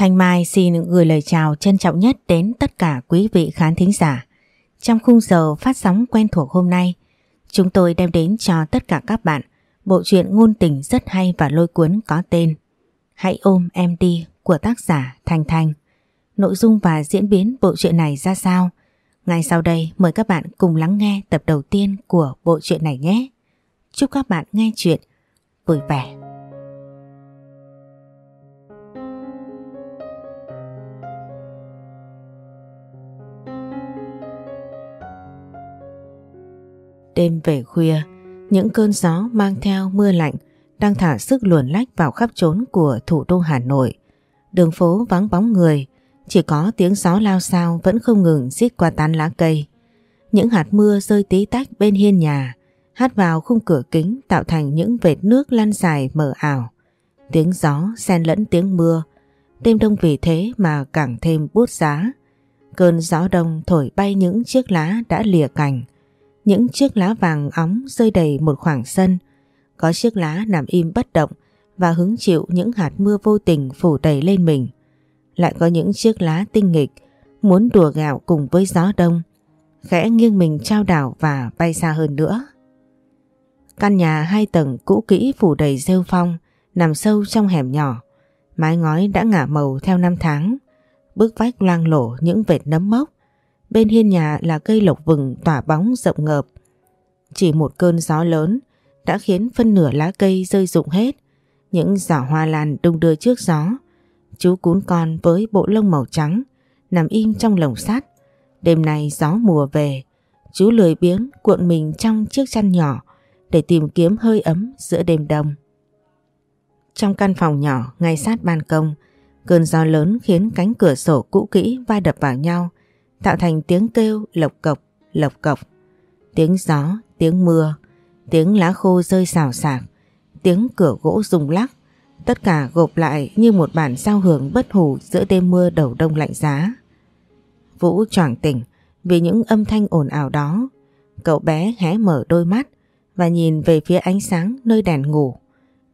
Thanh Mai xin gửi lời chào trân trọng nhất đến tất cả quý vị khán thính giả. Trong khung giờ phát sóng quen thuộc hôm nay, chúng tôi đem đến cho tất cả các bạn bộ truyện ngôn tình rất hay và lôi cuốn có tên Hãy ôm em đi của tác giả Thanh Thanh. Nội dung và diễn biến bộ truyện này ra sao? Ngay sau đây mời các bạn cùng lắng nghe tập đầu tiên của bộ truyện này nhé. Chúc các bạn nghe chuyện vui vẻ. Đêm về khuya, những cơn gió mang theo mưa lạnh đang thả sức luồn lách vào khắp trốn của thủ đô Hà Nội. Đường phố vắng bóng người, chỉ có tiếng gió lao sao vẫn không ngừng rít qua tán lá cây. Những hạt mưa rơi tí tách bên hiên nhà, hát vào khung cửa kính tạo thành những vệt nước lăn dài mờ ảo. Tiếng gió xen lẫn tiếng mưa, đêm đông vì thế mà càng thêm bút giá. Cơn gió đông thổi bay những chiếc lá đã lìa cành, những chiếc lá vàng óng rơi đầy một khoảng sân, có chiếc lá nằm im bất động và hứng chịu những hạt mưa vô tình phủ đầy lên mình. Lại có những chiếc lá tinh nghịch muốn đùa gạo cùng với gió đông, khẽ nghiêng mình trao đảo và bay xa hơn nữa. Căn nhà hai tầng cũ kỹ phủ đầy rêu phong, nằm sâu trong hẻm nhỏ. Mái ngói đã ngả màu theo năm tháng, bức vách loang lổ những vệt nấm mốc. Bên hiên nhà là cây lộc vừng tỏa bóng rộng ngợp. Chỉ một cơn gió lớn đã khiến phân nửa lá cây rơi rụng hết. Những giỏ hoa lan đung đưa trước gió. Chú cún con với bộ lông màu trắng nằm im trong lồng sắt. Đêm nay gió mùa về, chú lười biếng cuộn mình trong chiếc chăn nhỏ để tìm kiếm hơi ấm giữa đêm đông. Trong căn phòng nhỏ ngay sát ban công, cơn gió lớn khiến cánh cửa sổ cũ kỹ va đập vào nhau, tạo thành tiếng kêu lộc cộc, lộc cộc. Tiếng gió, tiếng mưa, tiếng lá khô rơi xào xạc, tiếng cửa gỗ rung lắc, tất cả gộp lại như một bản giao hưởng bất hủ giữa đêm mưa đầu đông lạnh giá. Vũ choàng tỉnh vì những âm thanh ồn ào đó. Cậu bé hé mở đôi mắt và nhìn về phía ánh sáng nơi đèn ngủ.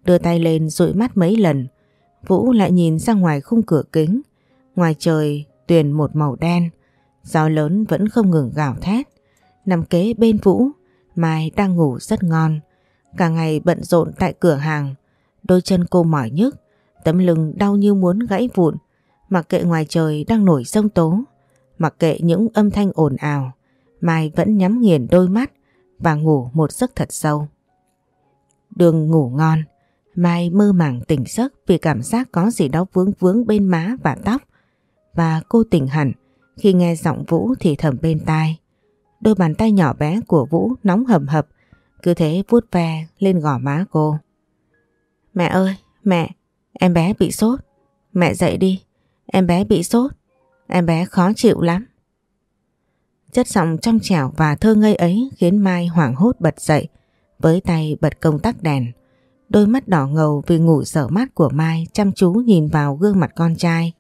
Đưa tay lên dụi mắt mấy lần. Vũ lại nhìn ra ngoài khung cửa kính. Ngoài trời tuyền một màu đen. Gió lớn vẫn không ngừng gào thét. Nằm kế bên Vũ, Mai đang ngủ rất ngon. Cả ngày bận rộn tại cửa hàng. Đôi chân cô mỏi nhức. Tấm lưng đau như muốn gãy vụn. Mặc kệ ngoài trời đang nổi sông tố. Mặc kệ những âm thanh ồn ào. Mai vẫn nhắm nghiền đôi mắt và ngủ một giấc thật sâu. Đường ngủ ngon, Mai mơ màng tỉnh giấc vì cảm giác có gì đó vướng vướng bên má và tóc và cô tỉnh hẳn khi nghe giọng Vũ thì thầm bên tai. Đôi bàn tay nhỏ bé của Vũ nóng hầm hập cứ thế vuốt ve lên gò má cô. Mẹ ơi, mẹ, em bé bị sốt. Mẹ dậy đi, em bé bị sốt. Em bé khó chịu lắm. Chất giọng trong trẻo và thơ ngây ấy khiến Mai hoảng hốt bật dậy, với tay bật công tắc đèn. Đôi mắt đỏ ngầu vì ngủ sở mắt của Mai chăm chú nhìn vào gương mặt con trai.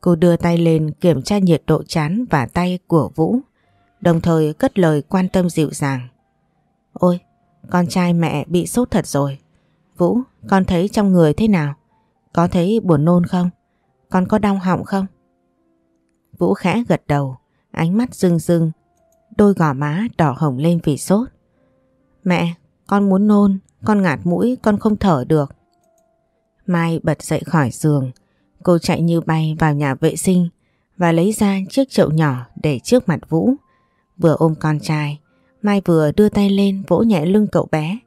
Cô đưa tay lên kiểm tra nhiệt độ chán và tay của Vũ, đồng thời cất lời quan tâm dịu dàng. Ôi, con trai mẹ bị sốt thật rồi. Vũ, con thấy trong người thế nào? Có thấy buồn nôn không? Con có đau họng không? Vũ khẽ gật đầu, ánh mắt rưng rưng, đôi gò má đỏ hồng lên vì sốt. Mẹ, con muốn nôn, con ngạt mũi, con không thở được. Mai bật dậy khỏi giường, cô chạy như bay vào nhà vệ sinh và lấy ra chiếc chậu nhỏ để trước mặt Vũ. Vừa ôm con trai, Mai vừa đưa tay lên vỗ nhẹ lưng cậu bé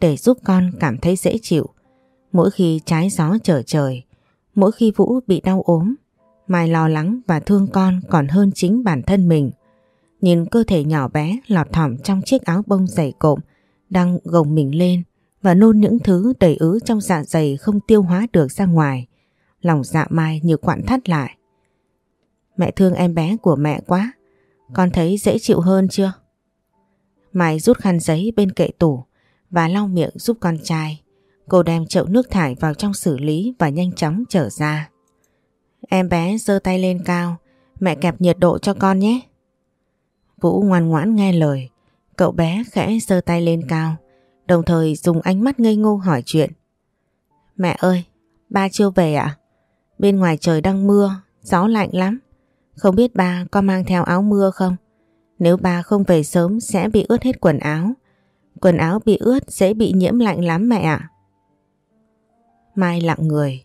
để giúp con cảm thấy dễ chịu. Mỗi khi trái gió trở trời, mỗi khi Vũ bị đau ốm, Mai lo lắng và thương con còn hơn chính bản thân mình. Nhìn cơ thể nhỏ bé lọt thỏm trong chiếc áo bông dày cộm đang gồng mình lên và nôn những thứ đầy ứ trong dạ dày không tiêu hóa được ra ngoài. Lòng dạ Mai như quặn thắt lại. Mẹ thương em bé của mẹ quá. Con thấy dễ chịu hơn chưa? Mai rút khăn giấy bên kệ tủ và lau miệng giúp con trai. Cô đem chậu nước thải vào trong xử lý và nhanh chóng trở ra. Em bé giơ tay lên cao, mẹ kẹp nhiệt độ cho con nhé. Vũ ngoan ngoãn nghe lời, cậu bé khẽ giơ tay lên cao, đồng thời dùng ánh mắt ngây ngô hỏi chuyện. Mẹ ơi, ba chưa về ạ? À? Bên ngoài trời đang mưa, gió lạnh lắm. Không biết ba có mang theo áo mưa không? Nếu ba không về sớm sẽ bị ướt hết quần áo. Quần áo bị ướt sẽ bị nhiễm lạnh lắm mẹ ạ. Mai lặng người.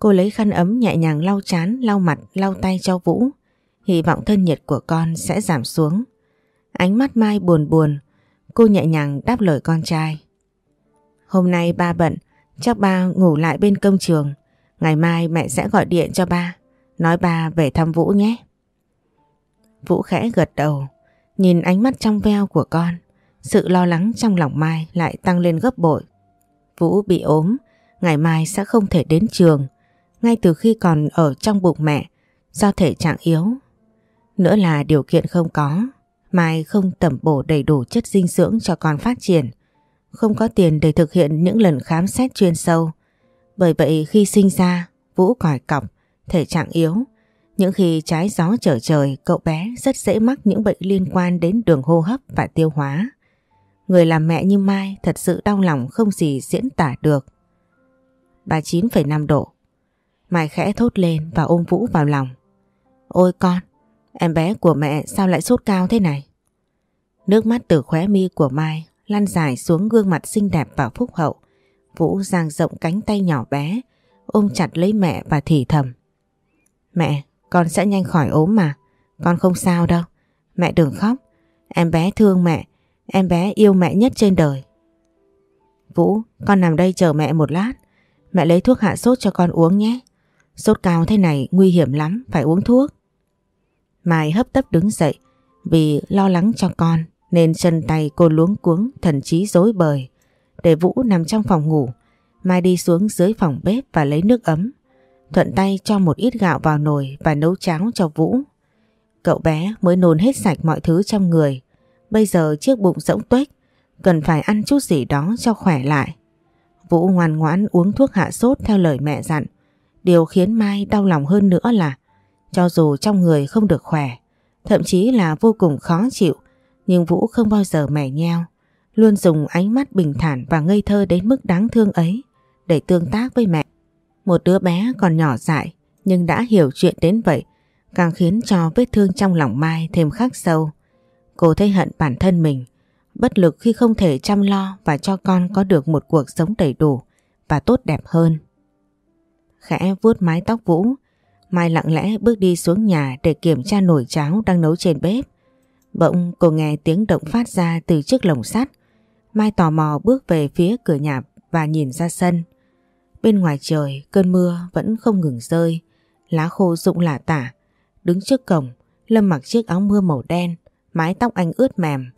Cô lấy khăn ấm nhẹ nhàng lau chán, lau mặt, lau tay cho Vũ. Hy vọng thân nhiệt của con sẽ giảm xuống. Ánh mắt Mai buồn buồn. Cô nhẹ nhàng đáp lời con trai. Hôm nay ba bận, chắc ba ngủ lại bên công trường. Ngày mai mẹ sẽ gọi điện cho ba. Nói ba về thăm Vũ nhé. Vũ khẽ gật đầu. Nhìn ánh mắt trong veo của con. Sự lo lắng trong lòng Mai lại tăng lên gấp bội. Vũ bị ốm, ngày mai sẽ không thể đến trường. Ngay từ khi còn ở trong bụng mẹ, do thể trạng yếu. Nữa là điều kiện không có, Mai không tẩm bổ đầy đủ chất dinh dưỡng cho con phát triển. Không có tiền để thực hiện những lần khám xét chuyên sâu. Bởi vậy khi sinh ra, Vũ còi cọc, thể trạng yếu. Những khi trái gió trở trời, cậu bé rất dễ mắc những bệnh liên quan đến đường hô hấp và tiêu hóa. Người làm mẹ như Mai thật sự đau lòng không gì diễn tả được. 39,5 độ. Mai khẽ thốt lên và ôm Vũ vào lòng. Ôi con, em bé của mẹ sao lại sốt cao thế này? Nước mắt từ khóe mi của Mai lăn dài xuống gương mặt xinh đẹp và phúc hậu. Vũ giang rộng cánh tay nhỏ bé, ôm chặt lấy mẹ và thì thầm. Mẹ, con sẽ nhanh khỏi ốm mà, con không sao đâu. Mẹ đừng khóc, em bé thương mẹ, em bé yêu mẹ nhất trên đời. Vũ, con nằm đây chờ mẹ một lát, mẹ lấy thuốc hạ sốt cho con uống nhé. Sốt cao thế này nguy hiểm lắm, phải uống thuốc. Mai hấp tấp đứng dậy vì lo lắng cho con nên chân tay cô luống cuống thần trí dối bời. Để Vũ nằm trong phòng ngủ, Mai đi xuống dưới phòng bếp và lấy nước ấm. Thuận tay cho một ít gạo vào nồi và nấu cháo cho Vũ. Cậu bé mới nôn hết sạch mọi thứ trong người. Bây giờ chiếc bụng rỗng tuếch, cần phải ăn chút gì đó cho khỏe lại. Vũ ngoan ngoãn uống thuốc hạ sốt theo lời mẹ dặn. Điều khiến Mai đau lòng hơn nữa là cho dù trong người không được khỏe, thậm chí là vô cùng khó chịu, nhưng Vũ không bao giờ mẻ nheo, luôn dùng ánh mắt bình thản và ngây thơ đến mức đáng thương ấy để tương tác với mẹ. Một đứa bé còn nhỏ dại nhưng đã hiểu chuyện đến vậy, càng khiến cho vết thương trong lòng Mai thêm khắc sâu. Cô thấy hận bản thân mình, bất lực khi không thể chăm lo và cho con có được một cuộc sống đầy đủ và tốt đẹp hơn. Khẽ vuốt mái tóc Vũ, Mai lặng lẽ bước đi xuống nhà để kiểm tra nồi cháo đang nấu trên bếp. Bỗng cô nghe tiếng động phát ra từ chiếc lồng sắt. Mai tò mò bước về phía cửa nhà và nhìn ra sân. Bên ngoài trời cơn mưa vẫn không ngừng rơi, lá khô rụng lả tả. Đứng trước cổng, Lâm mặc chiếc áo mưa màu đen, mái tóc anh ướt mềm.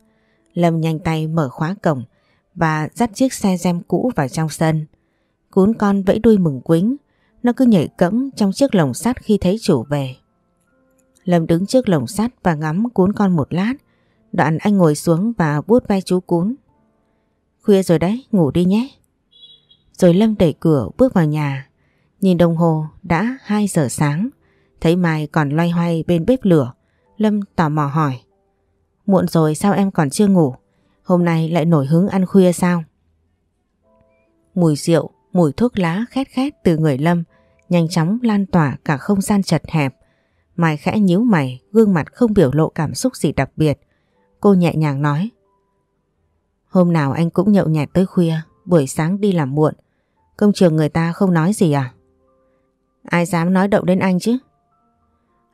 Lâm nhanh tay mở khóa cổng và dắt chiếc xe gem cũ vào trong sân. Cún con vẫy đuôi mừng quính, nó cứ nhảy cẫng trong chiếc lồng sắt khi thấy chủ về. Lâm đứng trước lồng sắt và ngắm cún con một lát. Đoạn anh ngồi xuống và vuốt vai chú cún. Khuya rồi đấy, ngủ đi nhé. Rồi Lâm đẩy cửa bước vào nhà. Nhìn đồng hồ đã 2 giờ sáng. Thấy Mai còn loay hoay bên bếp lửa. Lâm tò mò hỏi. Muộn rồi sao em còn chưa ngủ? Hôm nay lại nổi hứng ăn khuya sao? Mùi rượu, mùi thuốc lá khét khét từ người Lâm nhanh chóng lan tỏa cả không gian chật hẹp. Mai khẽ nhíu mày, gương mặt không biểu lộ cảm xúc gì đặc biệt. Cô nhẹ nhàng nói. Hôm nào anh cũng nhậu nhẹt tới khuya, buổi sáng đi làm muộn. Công trường người ta không nói gì à? Ai dám nói động đến anh chứ?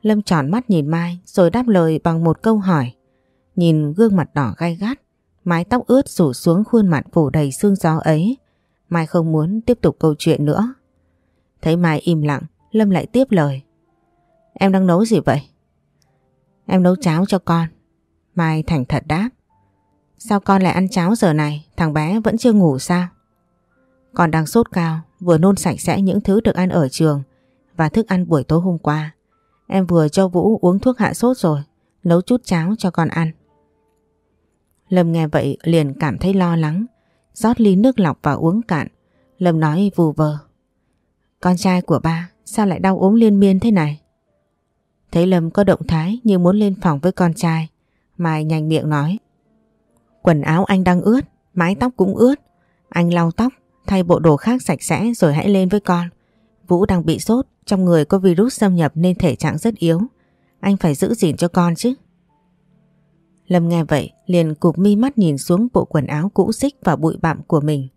Lâm tròn mắt nhìn Mai rồi đáp lời bằng một câu hỏi. Nhìn gương mặt đỏ gai gắt, mái tóc ướt rủ xuống khuôn mặt phủ đầy sương gió ấy. Mai không muốn tiếp tục câu chuyện nữa. Thấy Mai im lặng, Lâm lại tiếp lời. Em đang nấu gì vậy? Em nấu cháo cho con. Mai thành thật đáp. Sao con lại ăn cháo giờ này? Thằng bé vẫn chưa ngủ sao? Con đang sốt cao, vừa nôn sạch sẽ những thứ được ăn ở trường và thức ăn buổi tối hôm qua. Em vừa cho Vũ uống thuốc hạ sốt rồi, nấu chút cháo cho con ăn. Lâm nghe vậy liền cảm thấy lo lắng, rót ly nước lọc và uống cạn. Lâm nói vù vờ. Con trai của ba sao lại đau ốm liên miên thế này? Thấy Lâm có động thái như muốn lên phòng với con trai. Mai nhanh miệng nói. Quần áo anh đang ướt, mái tóc cũng ướt. Anh lau tóc, thay bộ đồ khác sạch sẽ rồi hãy lên với con. Vũ đang bị sốt, trong người có virus xâm nhập nên thể trạng rất yếu. Anh phải giữ gìn cho con chứ. Lâm nghe vậy liền cụp mi mắt nhìn xuống bộ quần áo cũ xích và bụi bặm của mình.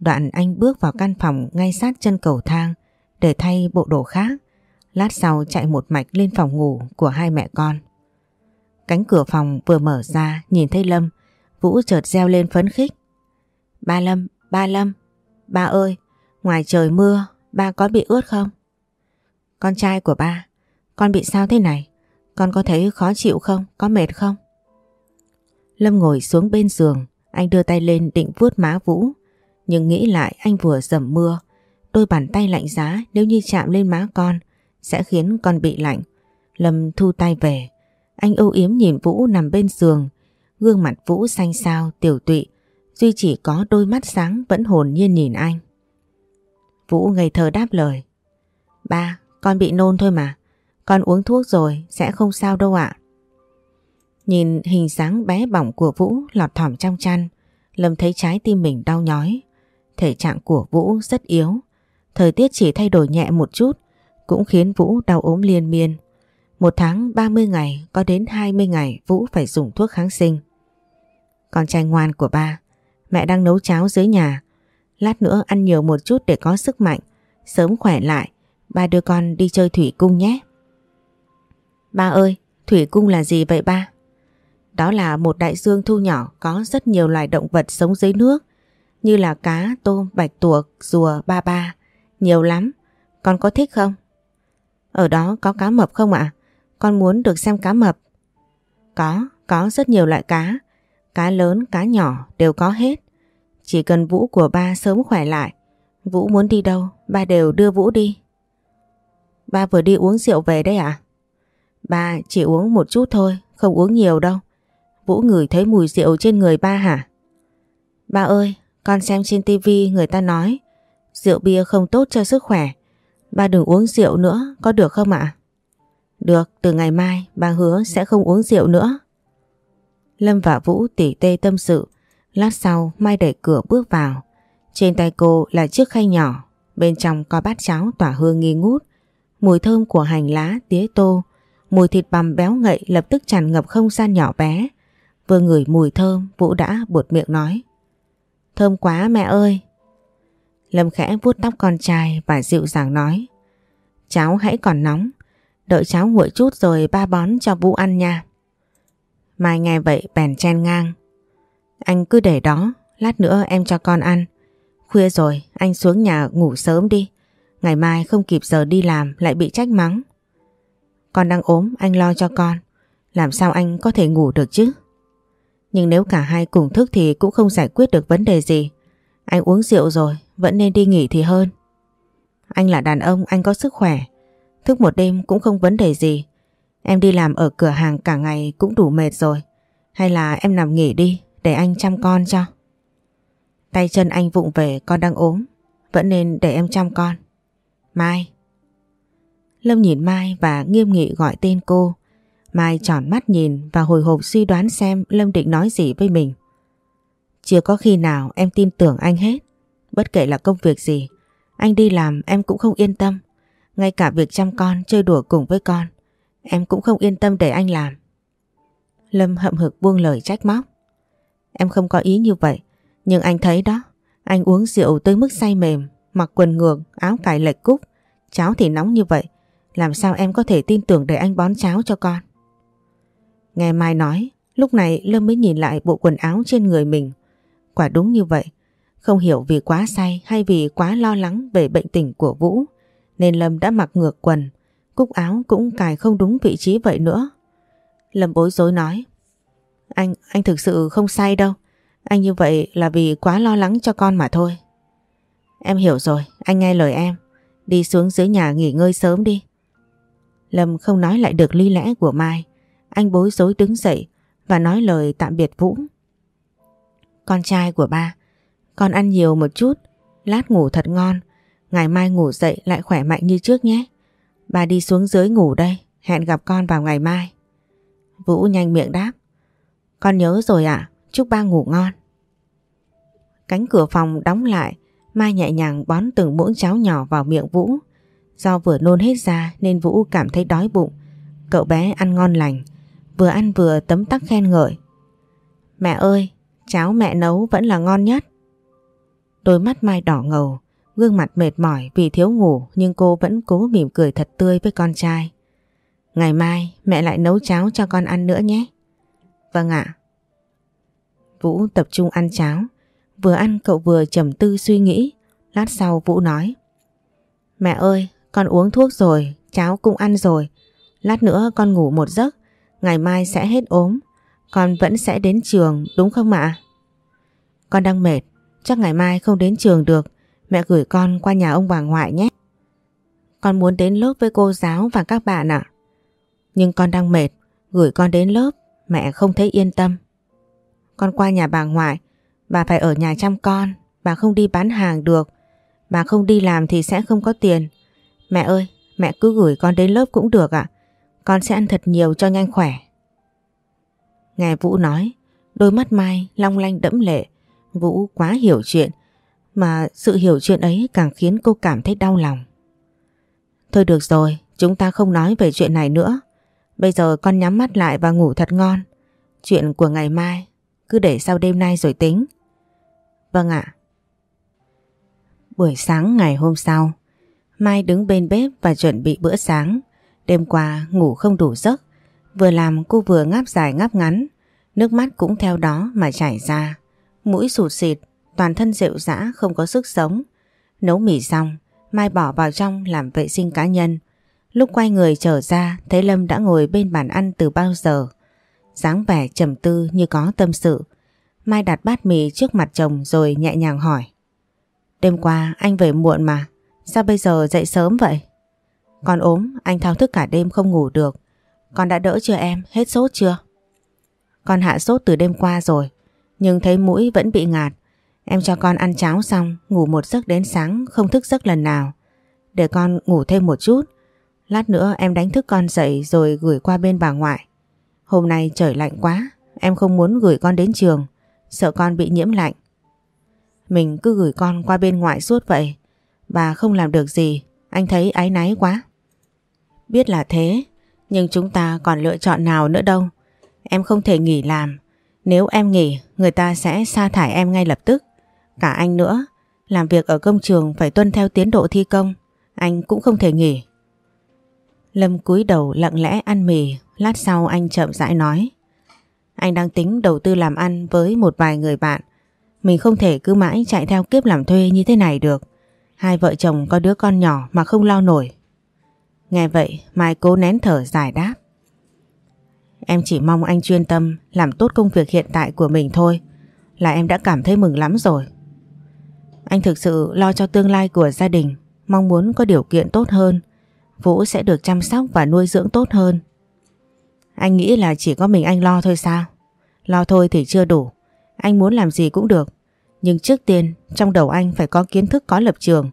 Đoạn anh bước vào căn phòng ngay sát chân cầu thang để thay bộ đồ khác. Lát sau chạy một mạch lên phòng ngủ của hai mẹ con. Cánh cửa phòng vừa mở ra nhìn thấy Lâm, Vũ chợt reo lên phấn khích. Ba Lâm, ba Lâm, ba ơi, ngoài trời mưa, ba có bị ướt không? Con trai của ba, con bị sao thế này? Con có thấy khó chịu không? Có mệt không? Lâm ngồi xuống bên giường, anh đưa tay lên định vuốt má Vũ. Nhưng nghĩ lại anh vừa dầm mưa, đôi bàn tay lạnh giá nếu như chạm lên má con sẽ khiến con bị lạnh. Lâm thu tay về, anh âu yếm nhìn Vũ nằm bên giường, gương mặt Vũ xanh xao, tiểu tụy, duy chỉ có đôi mắt sáng vẫn hồn nhiên nhìn anh. Vũ ngây thơ đáp lời. Ba, con bị nôn thôi mà, con uống thuốc rồi, sẽ không sao đâu ạ. Nhìn hình dáng bé bỏng của Vũ lọt thỏm trong chăn, Lâm thấy trái tim mình đau nhói. Thể trạng của Vũ rất yếu, thời tiết chỉ thay đổi nhẹ một chút cũng khiến Vũ đau ốm liên miên. Một tháng 30 ngày có đến 20 ngày Vũ phải dùng thuốc kháng sinh. Con trai ngoan của ba, mẹ đang nấu cháo dưới nhà. Lát nữa ăn nhiều một chút để có sức mạnh, sớm khỏe lại, ba đưa con đi chơi thủy cung nhé. Ba ơi, thủy cung là gì vậy ba? Đó là một đại dương thu nhỏ có rất nhiều loài động vật sống dưới nước như là cá, tôm, bạch tuộc, rùa, ba ba. Nhiều lắm. Con có thích không? Ở đó có cá mập không ạ? Con muốn được xem cá mập. Có, có rất nhiều loại cá. Cá lớn, cá nhỏ đều có hết. Chỉ cần Vũ của ba sớm khỏe lại. Vũ muốn đi đâu, ba đều đưa Vũ đi. Ba vừa đi uống rượu về đấy à? Ba chỉ uống một chút thôi, không uống nhiều đâu. Vũ ngửi thấy mùi rượu trên người ba hả? Ba ơi, con xem trên tivi người ta nói rượu bia không tốt cho sức khỏe. Ba đừng uống rượu nữa, có được không ạ? Được, từ ngày mai ba hứa sẽ không uống rượu nữa. Lâm và Vũ tỉ tê tâm sự. Lát sau Mai đẩy cửa bước vào. Trên tay cô là chiếc khay nhỏ. Bên trong có bát cháo tỏa hương nghi ngút. Mùi thơm của hành lá, tía tô. Mùi thịt bằm béo ngậy lập tức tràn ngập không gian nhỏ bé. Vừa ngửi mùi thơm Vũ đã buột miệng nói Thơm quá mẹ ơi Lâm khẽ vuốt tóc con trai và dịu dàng nói Cháu hãy còn nóng Đợi cháu nguội chút rồi ba bón cho Vũ ăn nha Mai nghe vậy bèn chen ngang Anh cứ để đó Lát nữa em cho con ăn Khuya rồi anh xuống nhà ngủ sớm đi Ngày mai không kịp giờ đi làm Lại bị trách mắng Con đang ốm anh lo cho con Làm sao anh có thể ngủ được chứ nhưng nếu cả hai cùng thức thì cũng không giải quyết được vấn đề gì. Anh uống rượu rồi, vẫn nên đi nghỉ thì hơn. Anh là đàn ông, anh có sức khỏe. Thức một đêm cũng không vấn đề gì. Em đi làm ở cửa hàng cả ngày cũng đủ mệt rồi. Hay là em nằm nghỉ đi, để anh chăm con cho. Tay chân anh vụng về con đang ốm, vẫn nên để em chăm con. Mai. Lâm nhìn Mai và nghiêm nghị gọi tên cô. Mai tròn mắt nhìn và hồi hộp suy đoán xem Lâm định nói gì với mình. Chưa có khi nào em tin tưởng anh hết. Bất kể là công việc gì, anh đi làm em cũng không yên tâm. Ngay cả việc chăm con, chơi đùa cùng với con, em cũng không yên tâm để anh làm. Lâm hậm hực buông lời trách móc. Em không có ý như vậy, nhưng anh thấy đó, anh uống rượu tới mức say mềm, mặc quần ngược, áo cài lệch cúc, cháo thì nóng như vậy. Làm sao em có thể tin tưởng để anh bón cháo cho con? Nghe Mai nói, lúc này Lâm mới nhìn lại bộ quần áo trên người mình. Quả đúng như vậy, không hiểu vì quá say hay vì quá lo lắng về bệnh tình của Vũ, nên Lâm đã mặc ngược quần, cúc áo cũng cài không đúng vị trí vậy nữa. Lâm bối rối nói, anh, anh thực sự không say đâu, anh như vậy là vì quá lo lắng cho con mà thôi. Em hiểu rồi, anh nghe lời em, đi xuống dưới nhà nghỉ ngơi sớm đi. Lâm không nói lại được ly lẽ của Mai, anh bối rối đứng dậy và nói lời tạm biệt Vũ. Con trai của ba, con ăn nhiều một chút, lát ngủ thật ngon, ngày mai ngủ dậy lại khỏe mạnh như trước nhé. Ba đi xuống dưới ngủ đây, hẹn gặp con vào ngày mai. Vũ nhanh miệng đáp. Con nhớ rồi ạ, chúc ba ngủ ngon. Cánh cửa phòng đóng lại, Mai nhẹ nhàng bón từng muỗng cháo nhỏ vào miệng Vũ. Do vừa nôn hết ra nên Vũ cảm thấy đói bụng. Cậu bé ăn ngon lành, vừa ăn vừa tấm tắc khen ngợi. Mẹ ơi, cháo mẹ nấu vẫn là ngon nhất. Đôi mắt Mai đỏ ngầu, gương mặt mệt mỏi vì thiếu ngủ nhưng cô vẫn cố mỉm cười thật tươi với con trai. Ngày mai mẹ lại nấu cháo cho con ăn nữa nhé. Vâng ạ. Vũ tập trung ăn cháo. Vừa ăn cậu vừa trầm tư suy nghĩ. Lát sau Vũ nói. Mẹ ơi, con uống thuốc rồi, cháo cũng ăn rồi. Lát nữa con ngủ một giấc, ngày mai sẽ hết ốm. Con vẫn sẽ đến trường đúng không ạ? Con đang mệt, chắc ngày mai không đến trường được. Mẹ gửi con qua nhà ông bà ngoại nhé. Con muốn đến lớp với cô giáo và các bạn ạ. Nhưng con đang mệt, gửi con đến lớp, mẹ không thấy yên tâm. Con qua nhà bà ngoại, bà phải ở nhà chăm con, bà không đi bán hàng được. Bà không đi làm thì sẽ không có tiền. Mẹ ơi, mẹ cứ gửi con đến lớp cũng được ạ. Con sẽ ăn thật nhiều cho nhanh khỏe. Nghe Vũ nói, đôi mắt Mai long lanh đẫm lệ. Vũ quá hiểu chuyện, mà sự hiểu chuyện ấy càng khiến cô cảm thấy đau lòng. Thôi được rồi, chúng ta không nói về chuyện này nữa. Bây giờ con nhắm mắt lại và ngủ thật ngon. Chuyện của ngày mai cứ để sau đêm nay rồi tính. Vâng ạ. Buổi sáng ngày hôm sau, Mai đứng bên bếp và chuẩn bị bữa sáng. Đêm qua ngủ không đủ giấc, vừa làm cô vừa ngáp dài ngáp ngắn, nước mắt cũng theo đó mà chảy ra. Mũi sụt xịt, toàn thân rệu rã không có sức sống. Nấu mì xong, Mai bỏ vào trong làm vệ sinh cá nhân. Lúc quay người trở ra, thấy Lâm đã ngồi bên bàn ăn từ bao giờ. dáng vẻ trầm tư như có tâm sự. Mai đặt bát mì trước mặt chồng rồi nhẹ nhàng hỏi. Đêm qua anh về muộn mà, sao bây giờ dậy sớm vậy? Con ốm, anh thao thức cả đêm không ngủ được. Con đã đỡ chưa em, hết sốt chưa? Con hạ sốt từ đêm qua rồi, nhưng thấy mũi vẫn bị ngạt. Em cho con ăn cháo xong, ngủ một giấc đến sáng, không thức giấc lần nào. Để con ngủ thêm một chút. Lát nữa em đánh thức con dậy rồi gửi qua bên bà ngoại. Hôm nay trời lạnh quá, em không muốn gửi con đến trường, sợ con bị nhiễm lạnh. Mình cứ gửi con qua bên ngoại suốt vậy. Bà không làm được gì, anh thấy áy náy quá. Biết là thế, nhưng chúng ta còn lựa chọn nào nữa đâu. Em không thể nghỉ làm. Nếu em nghỉ, người ta sẽ sa thải em ngay lập tức. Cả anh nữa, làm việc ở công trường phải tuân theo tiến độ thi công. Anh cũng không thể nghỉ. Lâm cúi đầu lặng lẽ ăn mì, lát sau anh chậm rãi nói. Anh đang tính đầu tư làm ăn với một vài người bạn. Mình không thể cứ mãi chạy theo kiếp làm thuê như thế này được. Hai vợ chồng có đứa con nhỏ mà không lo nổi. Nghe vậy Mai cố nén thở giải đáp. Em chỉ mong anh chuyên tâm làm tốt công việc hiện tại của mình thôi là em đã cảm thấy mừng lắm rồi. Anh thực sự lo cho tương lai của gia đình, mong muốn có điều kiện tốt hơn, Vũ sẽ được chăm sóc và nuôi dưỡng tốt hơn. Anh nghĩ là chỉ có mình anh lo thôi sao? Lo thôi thì chưa đủ, anh muốn làm gì cũng được. Nhưng trước tiên trong đầu anh phải có kiến thức có lập trường.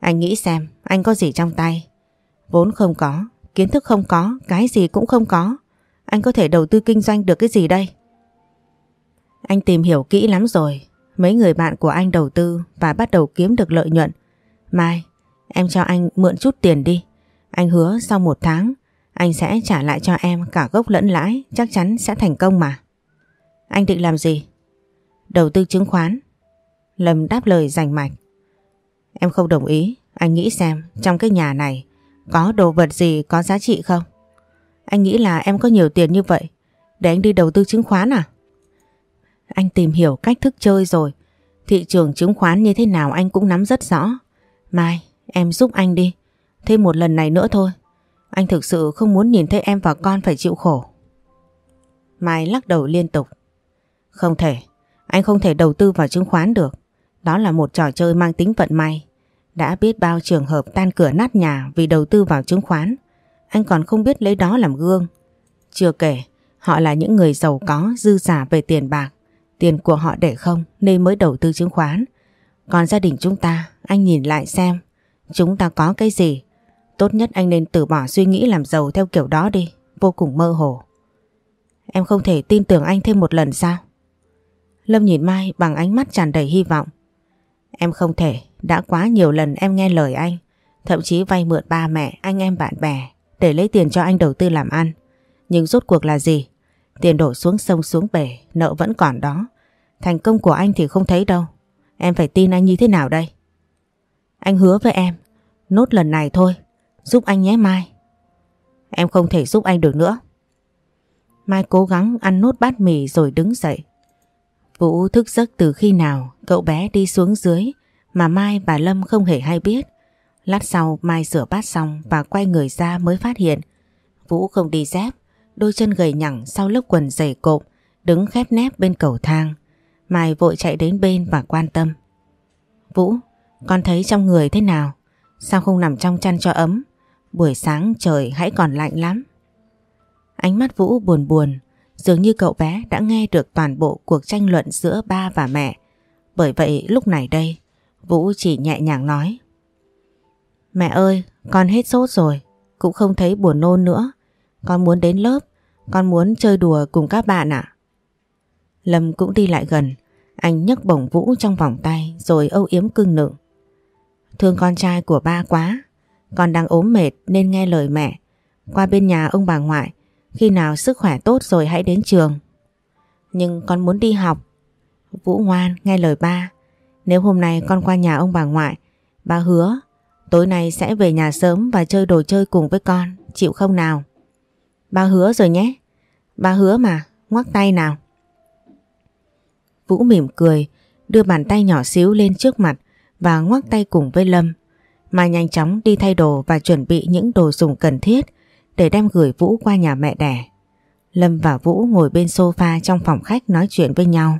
Anh nghĩ xem anh có gì trong tay. Vốn không có, kiến thức không có, cái gì cũng không có. Anh có thể đầu tư kinh doanh được cái gì đây? Anh tìm hiểu kỹ lắm rồi. Mấy người bạn của anh đầu tư và bắt đầu kiếm được lợi nhuận. Mai, em cho anh mượn chút tiền đi. Anh hứa sau một tháng anh sẽ trả lại cho em cả gốc lẫn lãi chắc chắn sẽ thành công mà. Anh định làm gì? Đầu tư chứng khoán. Lâm đáp lời rành mạch. Em không đồng ý. Anh nghĩ xem trong cái nhà này có đồ vật gì có giá trị không? Anh nghĩ là em có nhiều tiền như vậy để anh đi đầu tư chứng khoán à? Anh tìm hiểu cách thức chơi rồi. Thị trường chứng khoán như thế nào anh cũng nắm rất rõ. Mai, em giúp anh đi. Thêm một lần này nữa thôi. Anh thực sự không muốn nhìn thấy em và con phải chịu khổ. Mai lắc đầu liên tục. Không thể, anh không thể đầu tư vào chứng khoán được. Đó là một trò chơi mang tính vận may. Đã biết bao trường hợp tan cửa nát nhà vì đầu tư vào chứng khoán. Anh còn không biết lấy đó làm gương. Chưa kể, họ là những người giàu có dư giả về tiền bạc. Tiền của họ để không nên mới đầu tư chứng khoán. Còn gia đình chúng ta, anh nhìn lại xem. Chúng ta có cái gì? Tốt nhất anh nên từ bỏ suy nghĩ làm giàu theo kiểu đó đi. Vô cùng mơ hồ. Em không thể tin tưởng anh thêm một lần sao? Lâm nhìn Mai bằng ánh mắt tràn đầy hy vọng. Em không thể, đã quá nhiều lần em nghe lời anh. Thậm chí vay mượn ba mẹ, anh em bạn bè để lấy tiền cho anh đầu tư làm ăn. Nhưng rốt cuộc là gì? Tiền đổ xuống sông xuống bể, nợ vẫn còn đó. Thành công của anh thì không thấy đâu. Em phải tin anh như thế nào đây? Anh hứa với em, nốt lần này thôi, giúp anh nhé Mai. Em không thể giúp anh được nữa. Mai cố gắng ăn nốt bát mì rồi đứng dậy. Vũ thức giấc từ khi nào cậu bé đi xuống dưới mà Mai và Lâm không hề hay biết. Lát sau Mai rửa bát xong và quay người ra mới phát hiện Vũ không đi dép, đôi chân gầy nhẳng sau lớp quần dày cộp, đứng khép nép bên cầu thang. Mai vội chạy đến bên và quan tâm. Vũ, con thấy trong người thế nào? Sao không nằm trong chăn cho ấm? Buổi sáng trời hãy còn lạnh lắm. Ánh mắt Vũ buồn buồn, dường như cậu bé đã nghe được toàn bộ cuộc tranh luận giữa ba và mẹ. Bởi vậy lúc này đây, Vũ chỉ nhẹ nhàng nói. Mẹ ơi, con hết sốt rồi, cũng không thấy buồn nôn nữa. Con muốn đến lớp, con muốn chơi đùa cùng các bạn ạ. Lâm cũng đi lại gần, anh nhấc bổng Vũ trong vòng tay rồi âu yếm cưng nựng. Thương con trai của ba quá, con đang ốm mệt nên nghe lời mẹ. Qua bên nhà ông bà ngoại, khi nào sức khỏe tốt rồi hãy đến trường. Nhưng con muốn đi học. Vũ ngoan nghe lời ba. Nếu hôm nay con qua nhà ông bà ngoại, ba hứa tối nay sẽ về nhà sớm và chơi đồ chơi cùng với con, chịu không nào? Ba hứa rồi nhé. Ba hứa mà, ngoắc tay nào. Vũ mỉm cười, đưa bàn tay nhỏ xíu lên trước mặt và ngoắc tay cùng với Lâm. Mai nhanh chóng đi thay đồ và chuẩn bị những đồ dùng cần thiết để đem gửi Vũ qua nhà mẹ đẻ. Lâm và Vũ ngồi bên sofa trong phòng khách nói chuyện với nhau.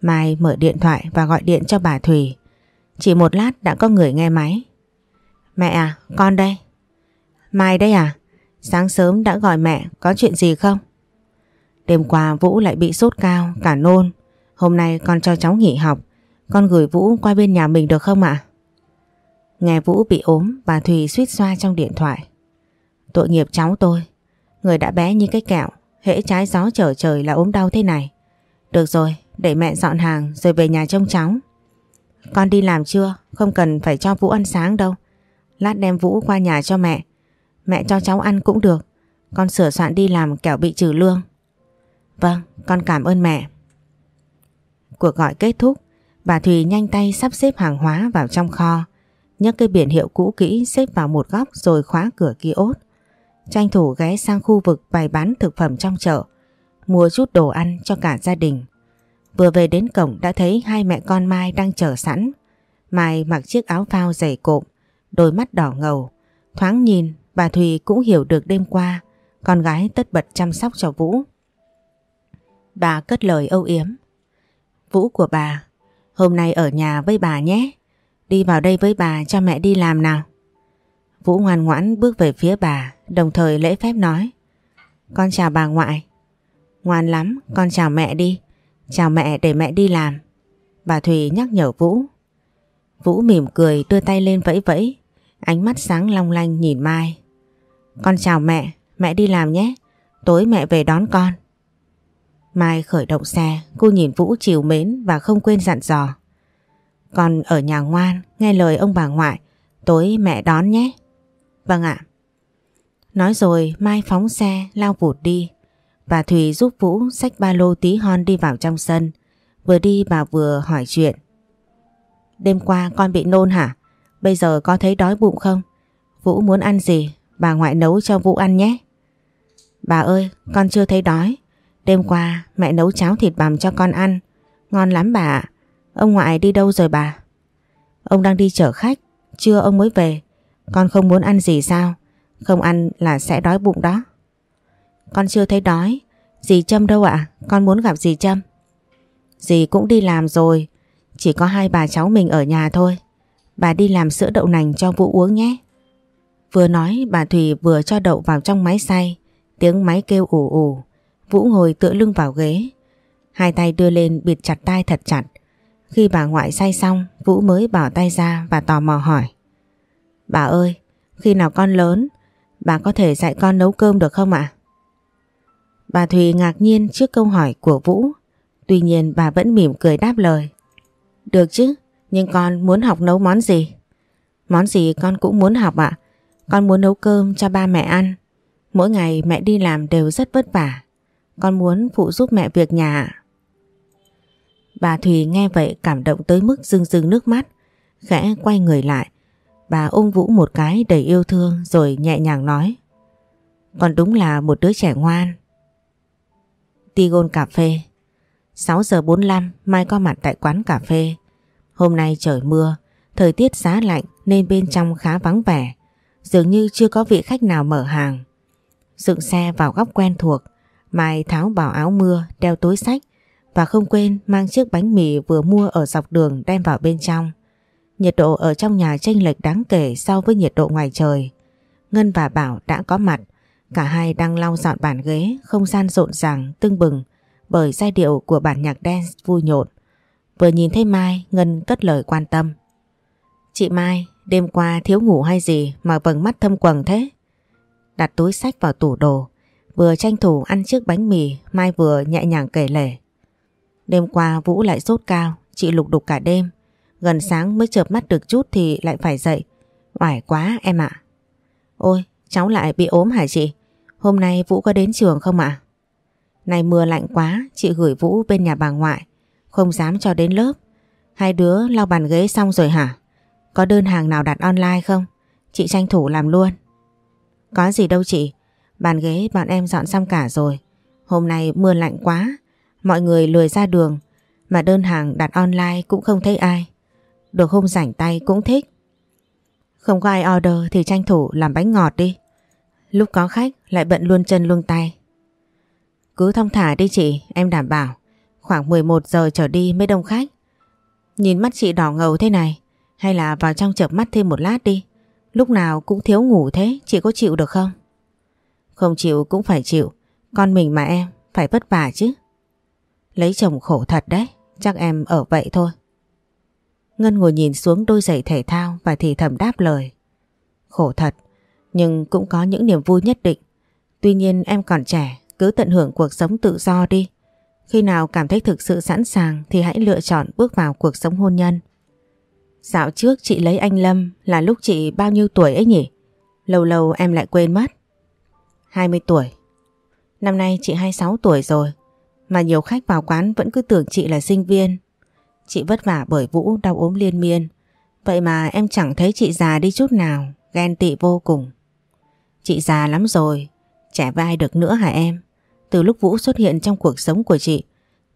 Mai mở điện thoại và gọi điện cho bà Thùy. Chỉ một lát đã có người nghe máy. Mẹ à, con đây. Mai đây à? Sáng sớm đã gọi mẹ, có chuyện gì không? Đêm qua Vũ lại bị sốt cao, cả nôn. Hôm nay con cho cháu nghỉ học. Con gửi Vũ qua bên nhà mình được không ạ? Nghe Vũ bị ốm, bà Thùy suýt xoa trong điện thoại. Tội nghiệp cháu tôi. Người đã bé như cái kẹo, hễ trái gió trở trời là ốm đau thế này. Được rồi, để mẹ dọn hàng rồi về nhà trông cháu. Con đi làm chưa? Không cần phải cho Vũ ăn sáng đâu. Lát đem Vũ qua nhà cho mẹ. Mẹ cho cháu ăn cũng được. Con sửa soạn đi làm kẻo bị trừ lương. Vâng, con cảm ơn mẹ. Cuộc gọi kết thúc, bà Thùy nhanh tay sắp xếp hàng hóa vào trong kho, nhấc cái biển hiệu cũ kỹ xếp vào một góc rồi khóa cửa kiosk. Tranh thủ ghé sang khu vực bày bán thực phẩm trong chợ, mua chút đồ ăn cho cả gia đình. Vừa về đến cổng đã thấy hai mẹ con Mai đang chờ sẵn. Mai mặc chiếc áo phao dày cộm, đôi mắt đỏ ngầu. Thoáng nhìn, bà Thùy cũng hiểu được đêm qua con gái tất bật chăm sóc cho Vũ. Bà cất lời âu yếm. Vũ của bà, hôm nay ở nhà với bà nhé. Đi vào đây với bà cho mẹ đi làm nào. Vũ ngoan ngoãn bước về phía bà, đồng thời lễ phép nói. Con chào bà ngoại. Ngoan lắm, con chào mẹ đi. Chào mẹ để mẹ đi làm. Bà Thùy nhắc nhở Vũ. Vũ mỉm cười đưa tay lên vẫy vẫy. Ánh mắt sáng long lanh nhìn Mai. Con chào mẹ, mẹ đi làm nhé. Tối mẹ về đón con. Mai khởi động xe, cô nhìn Vũ chiều mến và không quên dặn dò. Con ở nhà ngoan, nghe lời ông bà ngoại, tối mẹ đón nhé. Vâng ạ. Nói rồi Mai phóng xe lao vụt đi. Bà Thùy giúp Vũ xách ba lô tí hon đi vào trong sân. Vừa đi bà vừa hỏi chuyện. Đêm qua con bị nôn hả? Bây giờ có thấy đói bụng không? Vũ muốn ăn gì? Bà ngoại nấu cho Vũ ăn nhé. Bà ơi, con chưa thấy đói. Đêm qua mẹ nấu cháo thịt bằm cho con ăn. Ngon lắm bà ạ. Ông ngoại đi đâu rồi bà? Ông đang đi chở khách. Chưa ông mới về. Con không muốn ăn gì sao? Không ăn là sẽ đói bụng đó. Con chưa thấy đói. Dì Trâm đâu ạ? Con muốn gặp dì Trâm. Dì cũng đi làm rồi. Chỉ có hai bà cháu mình ở nhà thôi. Bà đi làm sữa đậu nành cho Vũ uống nhé. Vừa nói bà Thùy vừa cho đậu vào trong máy xay. Tiếng máy kêu ủ ủ. Vũ ngồi tựa lưng vào ghế. Hai tay đưa lên bịt chặt tay thật chặt. Khi bà ngoại say xong, Vũ mới bỏ tay ra và tò mò hỏi. Bà ơi, khi nào con lớn, bà có thể dạy con nấu cơm được không ạ? Bà Thùy ngạc nhiên trước câu hỏi của Vũ. Tuy nhiên bà vẫn mỉm cười đáp lời. Được chứ, nhưng con muốn học nấu món gì? Món gì con cũng muốn học ạ. Con muốn nấu cơm cho ba mẹ ăn. Mỗi ngày mẹ đi làm đều rất vất vả. Con muốn phụ giúp mẹ việc nhà. Bà Thùy nghe vậy cảm động tới mức rưng rưng nước mắt. Khẽ quay người lại. Bà ôm Vũ một cái đầy yêu thương rồi nhẹ nhàng nói. Con đúng là một đứa trẻ ngoan. Tigon cà phê 6 giờ 45 Mai có mặt tại quán cà phê. Hôm nay trời mưa, thời tiết giá lạnh nên bên trong khá vắng vẻ. Dường như chưa có vị khách nào mở hàng. Dựng xe vào góc quen thuộc, Mai tháo bảo áo mưa, đeo túi sách và không quên mang chiếc bánh mì vừa mua ở dọc đường đem vào bên trong. Nhiệt độ ở trong nhà chênh lệch đáng kể so với nhiệt độ ngoài trời. Ngân và Bảo đã có mặt, cả hai đang lau dọn bàn ghế, không gian rộn ràng, tưng bừng bởi giai điệu của bản nhạc dance vui nhộn. Vừa nhìn thấy Mai, Ngân cất lời quan tâm. Chị Mai, đêm qua thiếu ngủ hay gì mà vầng mắt thâm quầng thế? Đặt túi sách vào tủ đồ, vừa tranh thủ ăn chiếc bánh mì, Mai vừa nhẹ nhàng kể lể. Đêm qua Vũ lại sốt cao, chị lục đục cả đêm. Gần sáng mới chợp mắt được chút thì lại phải dậy. Oải quá em ạ. Ôi, cháu lại bị ốm hả chị? Hôm nay Vũ có đến trường không ạ? Này mưa lạnh quá, chị gửi Vũ bên nhà bà ngoại. Không dám cho đến lớp. Hai đứa lau bàn ghế xong rồi hả? Có đơn hàng nào đặt online không? Chị tranh thủ làm luôn. Có gì đâu chị. Bàn ghế bọn em dọn xong cả rồi. Hôm nay mưa lạnh quá. Mọi người lười ra đường. Mà đơn hàng đặt online cũng không thấy ai. Được hôm rảnh tay cũng thích. Không có ai order thì tranh thủ làm bánh ngọt đi. Lúc có khách lại bận luôn chân luôn tay. Cứ thông thả đi chị, em đảm bảo. Khoảng 11 giờ trở đi mới đông khách. Nhìn mắt chị đỏ ngầu thế này, hay là vào trong chợp mắt thêm một lát đi. Lúc nào cũng thiếu ngủ thế, chị có chịu được không? Không chịu cũng phải chịu, con mình mà em, phải vất vả chứ. Lấy chồng khổ thật đấy, chắc em ở vậy thôi. Ngân ngồi nhìn xuống đôi giày thể thao và thì thầm đáp lời. Khổ thật, nhưng cũng có những niềm vui nhất định. Tuy nhiên em còn trẻ, cứ tận hưởng cuộc sống tự do đi. Khi nào cảm thấy thực sự sẵn sàng thì hãy lựa chọn bước vào cuộc sống hôn nhân. Dạo trước chị lấy anh Lâm là lúc chị bao nhiêu tuổi ấy nhỉ? Lâu lâu em lại quên mất. 20 tuổi. Năm nay chị 26 tuổi rồi. Mà nhiều khách vào quán vẫn cứ tưởng chị là sinh viên. Chị vất vả bởi Vũ đau ốm liên miên. Vậy mà em chẳng thấy chị già đi chút nào, ghen tị vô cùng. Chị già lắm rồi, trẻ vai được nữa hả em? Từ lúc Vũ xuất hiện trong cuộc sống của chị,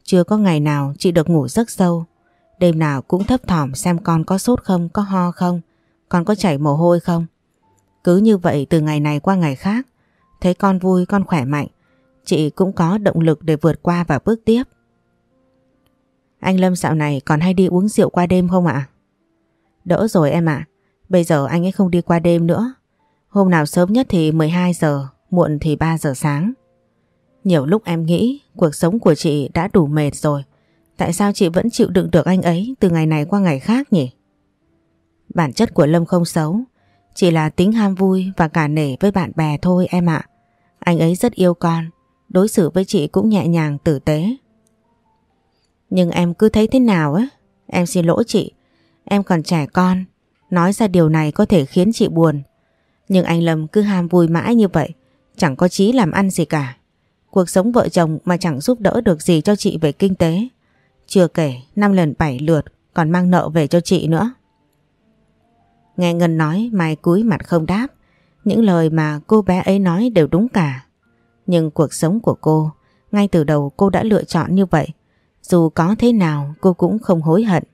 chưa có ngày nào chị được ngủ giấc sâu. Đêm nào cũng thấp thỏm xem con có sốt không, có ho không, con có chảy mồ hôi không. Cứ như vậy từ ngày này qua ngày khác, thấy con vui, con khỏe mạnh, chị cũng có động lực để vượt qua và bước tiếp. Anh Lâm dạo này còn hay đi uống rượu qua đêm không ạ? Đỡ rồi em ạ, bây giờ anh ấy không đi qua đêm nữa. Hôm nào sớm nhất thì 12 giờ, muộn thì 3 giờ sáng. Nhiều lúc em nghĩ cuộc sống của chị đã đủ mệt rồi. Tại sao chị vẫn chịu đựng được anh ấy từ ngày này qua ngày khác nhỉ? Bản chất của Lâm không xấu. Chỉ là tính ham vui và cả nể với bạn bè thôi em ạ. Anh ấy rất yêu con. Đối xử với chị cũng nhẹ nhàng, tử tế. Nhưng em cứ thấy thế nào á? Em xin lỗi chị. Em còn trẻ con. Nói ra điều này có thể khiến chị buồn. Nhưng anh Lâm cứ ham vui mãi như vậy. Chẳng có chí làm ăn gì cả. Cuộc sống vợ chồng mà chẳng giúp đỡ được gì cho chị về kinh tế. Chưa kể 5 lần 7 lượt còn mang nợ về cho chị nữa. Nghe Ngân nói Mai cúi mặt không đáp. Những lời mà cô bé ấy nói đều đúng cả. Nhưng cuộc sống của cô, ngay từ đầu cô đã lựa chọn như vậy. Dù có thế nào cô cũng không hối hận.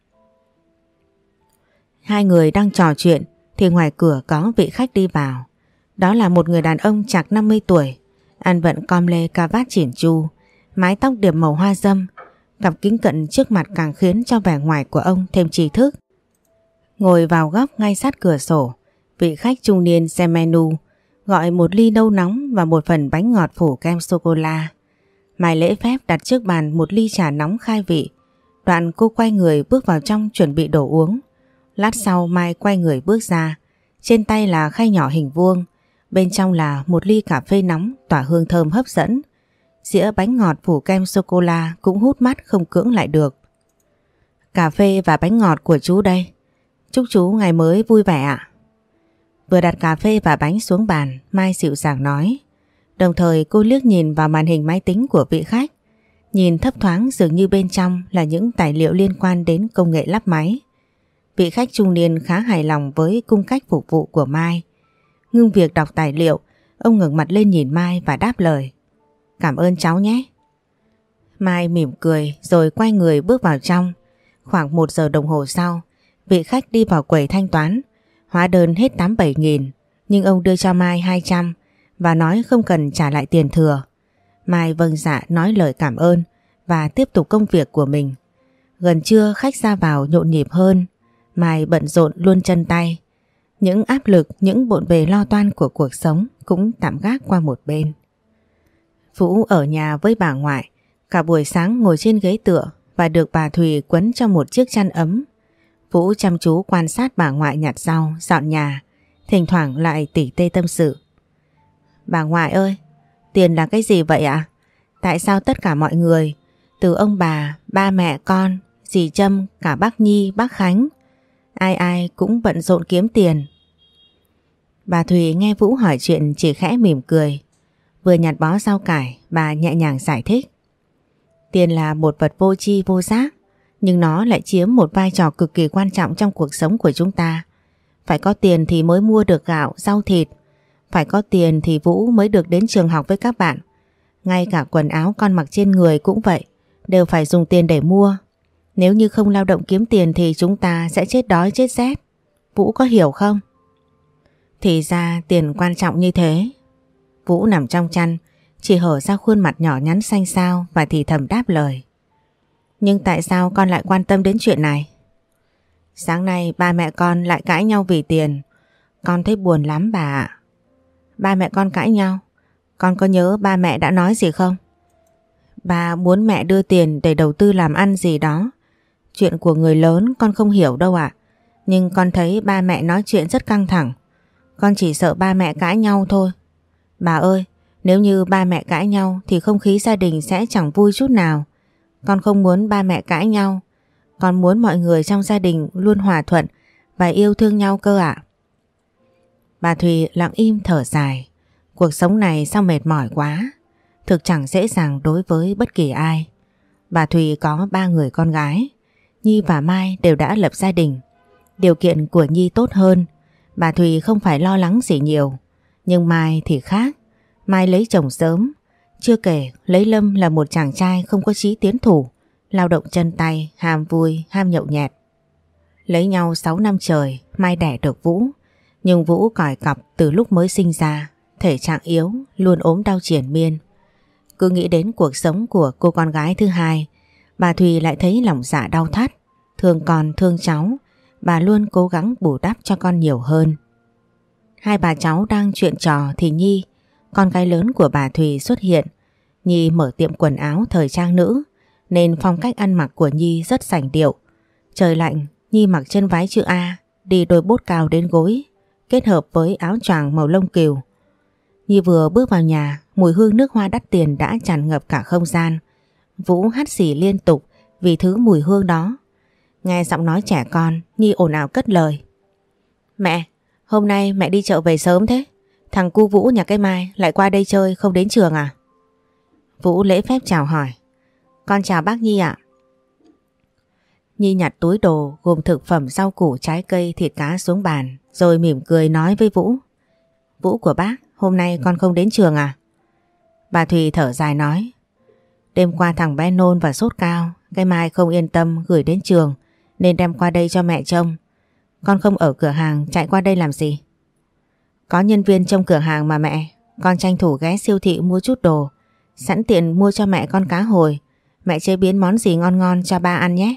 Hai người đang trò chuyện thì ngoài cửa có vị khách đi vào. Đó là một người đàn ông chạc 50 tuổi, ăn vận com lê ca vát chỉn chu, mái tóc điểm màu hoa dâm, Gặp kính cận trước mặt càng khiến cho vẻ ngoài của ông thêm trí thức. Ngồi vào góc ngay sát cửa sổ, vị khách trung niên xem menu, gọi một ly nâu nóng và một phần bánh ngọt phủ kem sô-cô-la. Mai lễ phép đặt trước bàn một ly trà nóng khai vị. Đoạn cô quay người bước vào trong chuẩn bị đổ uống. Lát sau Mai quay người bước ra. Trên tay là khay nhỏ hình vuông. Bên trong là một ly cà phê nóng tỏa hương thơm hấp dẫn. Dĩa bánh ngọt phủ kem sô-cô-la cũng hút mắt không cưỡng lại được. Cà phê và bánh ngọt của chú đây. Chúc chú ngày mới vui vẻ ạ. Vừa đặt cà phê và bánh xuống bàn, Mai dịu dàng nói. Đồng thời cô liếc nhìn vào màn hình máy tính của vị khách. Nhìn thấp thoáng dường như bên trong là những tài liệu liên quan đến công nghệ lắp máy. Vị khách trung niên khá hài lòng với cung cách phục vụ của Mai. Ngưng việc đọc tài liệu, ông ngẩng mặt lên nhìn Mai và đáp lời. Cảm ơn cháu nhé. Mai mỉm cười rồi quay người bước vào trong. Khoảng một giờ đồng hồ sau, vị khách đi vào quầy thanh toán. Hóa đơn hết 87 nghìn, nhưng ông đưa cho Mai 200 và nói không cần trả lại tiền thừa. Mai vâng dạ nói lời cảm ơn và tiếp tục công việc của mình. Gần trưa khách ra vào nhộn nhịp hơn, Mai bận rộn luôn chân tay. Những áp lực, những bộn bề lo toan của cuộc sống cũng tạm gác qua một bên. Vũ ở nhà với bà ngoại, cả buổi sáng ngồi trên ghế tựa và được bà Thùy quấn cho một chiếc chăn ấm. Vũ chăm chú quan sát bà ngoại nhặt rau, dọn nhà, thỉnh thoảng lại tỉ tê tâm sự. Bà ngoại ơi, tiền là cái gì vậy ạ? Tại sao tất cả mọi người, từ ông bà, ba mẹ con, dì Trâm, cả bác Nhi, bác Khánh, ai ai cũng bận rộn kiếm tiền. Bà Thùy nghe Vũ hỏi chuyện chỉ khẽ mỉm cười. Vừa nhặt bó rau cải, bà nhẹ nhàng giải thích. Tiền là một vật vô tri vô giác, nhưng nó lại chiếm một vai trò cực kỳ quan trọng trong cuộc sống của chúng ta. Phải có tiền thì mới mua được gạo, rau thịt. Phải có tiền thì Vũ mới được đến trường học với các bạn. Ngay cả quần áo con mặc trên người cũng vậy, đều phải dùng tiền để mua. Nếu như không lao động kiếm tiền thì chúng ta sẽ chết đói chết rét. Vũ có hiểu không? Thì ra tiền quan trọng như thế. Vũ nằm trong chăn, chỉ hở ra khuôn mặt nhỏ nhắn xanh xao và thì thầm đáp lời. Nhưng tại sao con lại quan tâm đến chuyện này? Sáng nay ba mẹ con lại cãi nhau vì tiền. Con thấy buồn lắm bà ạ. Ba mẹ con cãi nhau. Con có nhớ ba mẹ đã nói gì không? Ba muốn mẹ đưa tiền để đầu tư làm ăn gì đó. Chuyện của người lớn con không hiểu đâu ạ. Nhưng con thấy ba mẹ nói chuyện rất căng thẳng. Con chỉ sợ ba mẹ cãi nhau thôi. Bà ơi, nếu như ba mẹ cãi nhau thì không khí gia đình sẽ chẳng vui chút nào. Con không muốn ba mẹ cãi nhau. Con muốn mọi người trong gia đình luôn hòa thuận và yêu thương nhau cơ ạ. Bà Thùy lặng im thở dài. Cuộc sống này sao mệt mỏi quá. Thực chẳng dễ dàng đối với bất kỳ ai. Bà Thùy có ba người con gái. Nhi và Mai đều đã lập gia đình. Điều kiện của Nhi tốt hơn. Bà Thùy không phải lo lắng gì nhiều. Nhưng Mai thì khác. Mai lấy chồng sớm. Chưa kể lấy Lâm là một chàng trai không có chí tiến thủ. Lao động chân tay, ham vui, ham nhậu nhẹt. Lấy nhau 6 năm trời, Mai đẻ được Vũ. Nhưng Vũ còi cọc từ lúc mới sinh ra, thể trạng yếu, luôn ốm đau triển miên. Cứ nghĩ đến cuộc sống của cô con gái thứ hai, bà Thùy lại thấy lòng dạ đau thắt. Thương con thương cháu, bà luôn cố gắng bù đắp cho con nhiều hơn. Hai bà cháu đang chuyện trò thì Nhi, con gái lớn của bà Thùy xuất hiện. Nhi mở tiệm quần áo thời trang nữ, nên phong cách ăn mặc của Nhi rất sành điệu. Trời lạnh, Nhi mặc chân váy chữ A, đi đôi bốt cao đến gối, kết hợp với áo choàng màu lông kiều. Nhi vừa bước vào nhà, mùi hương nước hoa đắt tiền đã tràn ngập cả không gian. Vũ hát xỉ liên tục vì thứ mùi hương đó. Nghe giọng nói trẻ con, Nhi ồn ào cất lời. Mẹ, hôm nay mẹ đi chợ về sớm thế. Thằng cu Vũ nhà cái Mai lại qua đây chơi không đến trường à? Vũ lễ phép chào hỏi. Con chào bác Nhi ạ. Nhi nhặt túi đồ gồm thực phẩm rau củ trái cây thịt cá xuống bàn rồi mỉm cười nói với Vũ. Vũ của bác, hôm nay con không đến trường à? Bà Thùy thở dài nói. Đêm qua thằng bé nôn và sốt cao, cái mai không yên tâm gửi đến trường nên đem qua đây cho mẹ trông. Con không ở cửa hàng chạy qua đây làm gì? Có nhân viên trong cửa hàng mà mẹ, con tranh thủ ghé siêu thị mua chút đồ, sẵn tiện mua cho mẹ con cá hồi, mẹ chế biến món gì ngon ngon cho ba ăn nhé.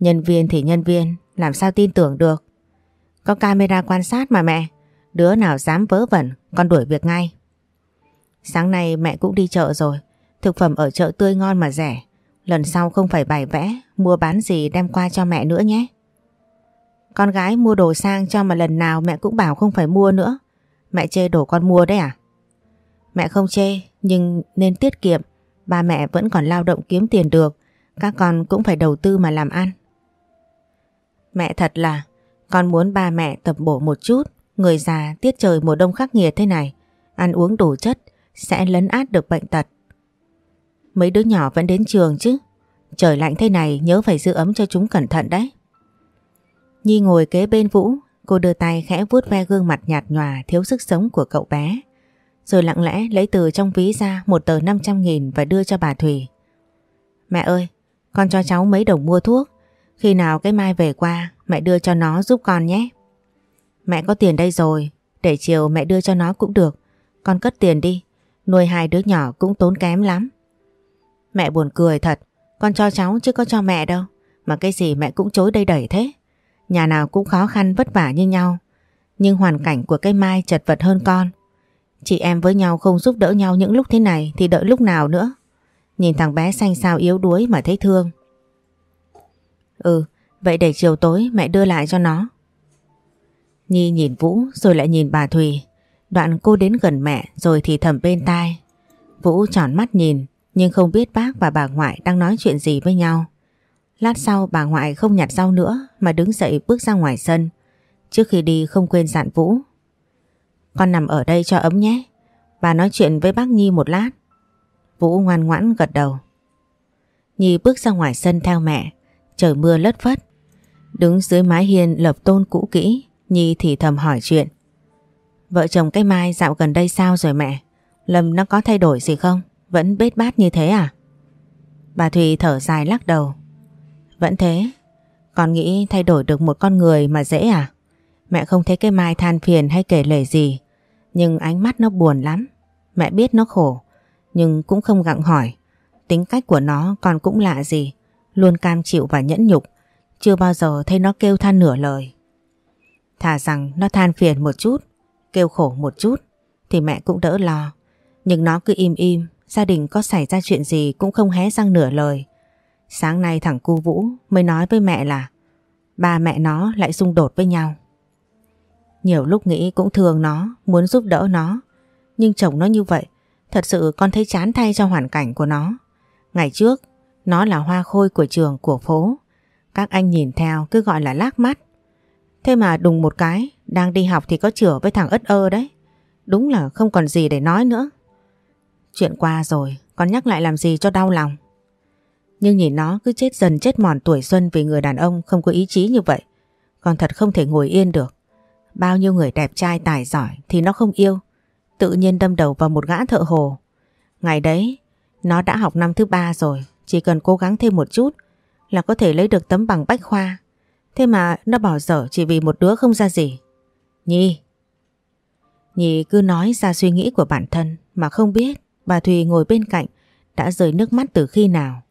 Nhân viên thì nhân viên, làm sao tin tưởng được. Có camera quan sát mà mẹ, đứa nào dám vớ vẩn, con đuổi việc ngay. Sáng nay mẹ cũng đi chợ rồi, thực phẩm ở chợ tươi ngon mà rẻ, lần sau không phải bày vẽ, mua bán gì đem qua cho mẹ nữa nhé. Con gái mua đồ sang cho mà lần nào mẹ cũng bảo không phải mua nữa. Mẹ chê đồ con mua đấy à? Mẹ không chê, nhưng nên tiết kiệm. Ba mẹ vẫn còn lao động kiếm tiền được. Các con cũng phải đầu tư mà làm ăn. Mẹ thật là, con muốn ba mẹ tập bổ một chút, Người già tiết trời mùa đông khắc nghiệt thế này, ăn uống đủ chất sẽ lấn át được bệnh tật. Mấy đứa nhỏ vẫn đến trường chứ. Trời lạnh thế này nhớ phải giữ ấm cho chúng cẩn thận đấy. Nhi ngồi kế bên Vũ, cô đưa tay khẽ vuốt ve gương mặt nhạt nhòa thiếu sức sống của cậu bé. Rồi lặng lẽ lấy từ trong ví ra một tờ 500 nghìn và đưa cho bà thủy Mẹ ơi, con cho cháu mấy đồng mua thuốc. Khi nào cái mai về qua, mẹ đưa cho nó giúp con nhé. Mẹ có tiền đây rồi, để chiều mẹ đưa cho nó cũng được. Con cất tiền đi, nuôi hai đứa nhỏ cũng tốn kém lắm. Mẹ buồn cười thật, con cho cháu chứ có cho mẹ đâu. Mà cái gì mẹ cũng chối đây đẩy thế. Nhà nào cũng khó khăn vất vả như nhau. Nhưng hoàn cảnh của cây mai chật vật hơn con. Chị em với nhau không giúp đỡ nhau những lúc thế này thì đợi lúc nào nữa. Nhìn thằng bé xanh xao yếu đuối mà thấy thương. Ừ, vậy để chiều tối mẹ đưa lại cho nó. Nhi nhìn Vũ rồi lại nhìn bà Thùy. Đoạn cô đến gần mẹ rồi thì thầm bên tai. Vũ tròn mắt nhìn nhưng không biết bác và bà ngoại đang nói chuyện gì với nhau. Lát sau bà ngoại không nhặt rau nữa mà đứng dậy bước ra ngoài sân. Trước khi đi không quên dặn Vũ. Con nằm ở đây cho ấm nhé. Bà nói chuyện với bác Nhi một lát. Vũ ngoan ngoãn gật đầu. Nhi bước ra ngoài sân theo mẹ. Trời mưa lất phất. Đứng dưới mái hiên lập tôn cũ kỹ. Nhi thì thầm hỏi chuyện. Vợ chồng cái Mai dạo gần đây sao rồi mẹ? Lâm nó có thay đổi gì không? Vẫn bết bát như thế à? Bà Thùy thở dài lắc đầu. Vẫn thế. Con nghĩ thay đổi được một con người mà dễ à? Mẹ không thấy cái Mai than phiền hay kể lể gì. Nhưng ánh mắt nó buồn lắm. Mẹ biết nó khổ. Nhưng cũng không gặng hỏi. Tính cách của nó còn cũng lạ gì. Luôn cam chịu và nhẫn nhục. Chưa bao giờ thấy nó kêu than nửa lời. Thà rằng nó than phiền một chút. Kêu khổ một chút. Thì mẹ cũng đỡ lo. Nhưng nó cứ im im, Gia đình có xảy ra chuyện gì cũng không hé răng nửa lời. Sáng nay thằng cu Vũ mới nói với mẹ là ba mẹ nó lại xung đột với nhau. Nhiều lúc nghĩ cũng thương nó, muốn giúp đỡ nó. Nhưng chồng nó như vậy, thật sự con thấy chán thay cho hoàn cảnh của nó. Ngày trước, nó là hoa khôi của trường của phố. Các anh nhìn theo cứ gọi là lác mắt. Thế mà đùng một cái, đang đi học thì có chửa với thằng ất ơ đấy. Đúng là không còn gì để nói nữa. Chuyện qua rồi, con nhắc lại làm gì cho đau lòng. Nhưng nhìn nó cứ chết dần chết mòn tuổi xuân vì người đàn ông không có ý chí như vậy. Con thật không thể ngồi yên được. Bao nhiêu người đẹp trai tài giỏi thì nó không yêu. Tự nhiên đâm đầu vào một gã thợ hồ. Ngày đấy, nó đã học năm thứ ba rồi. Chỉ cần cố gắng thêm một chút là có thể lấy được tấm bằng bách khoa. Thế mà nó bỏ dở chỉ vì một đứa không ra gì. Nhi. Nhi cứ nói ra suy nghĩ của bản thân mà không biết Bà Thùy ngồi bên cạnh đã rơi nước mắt từ khi nào.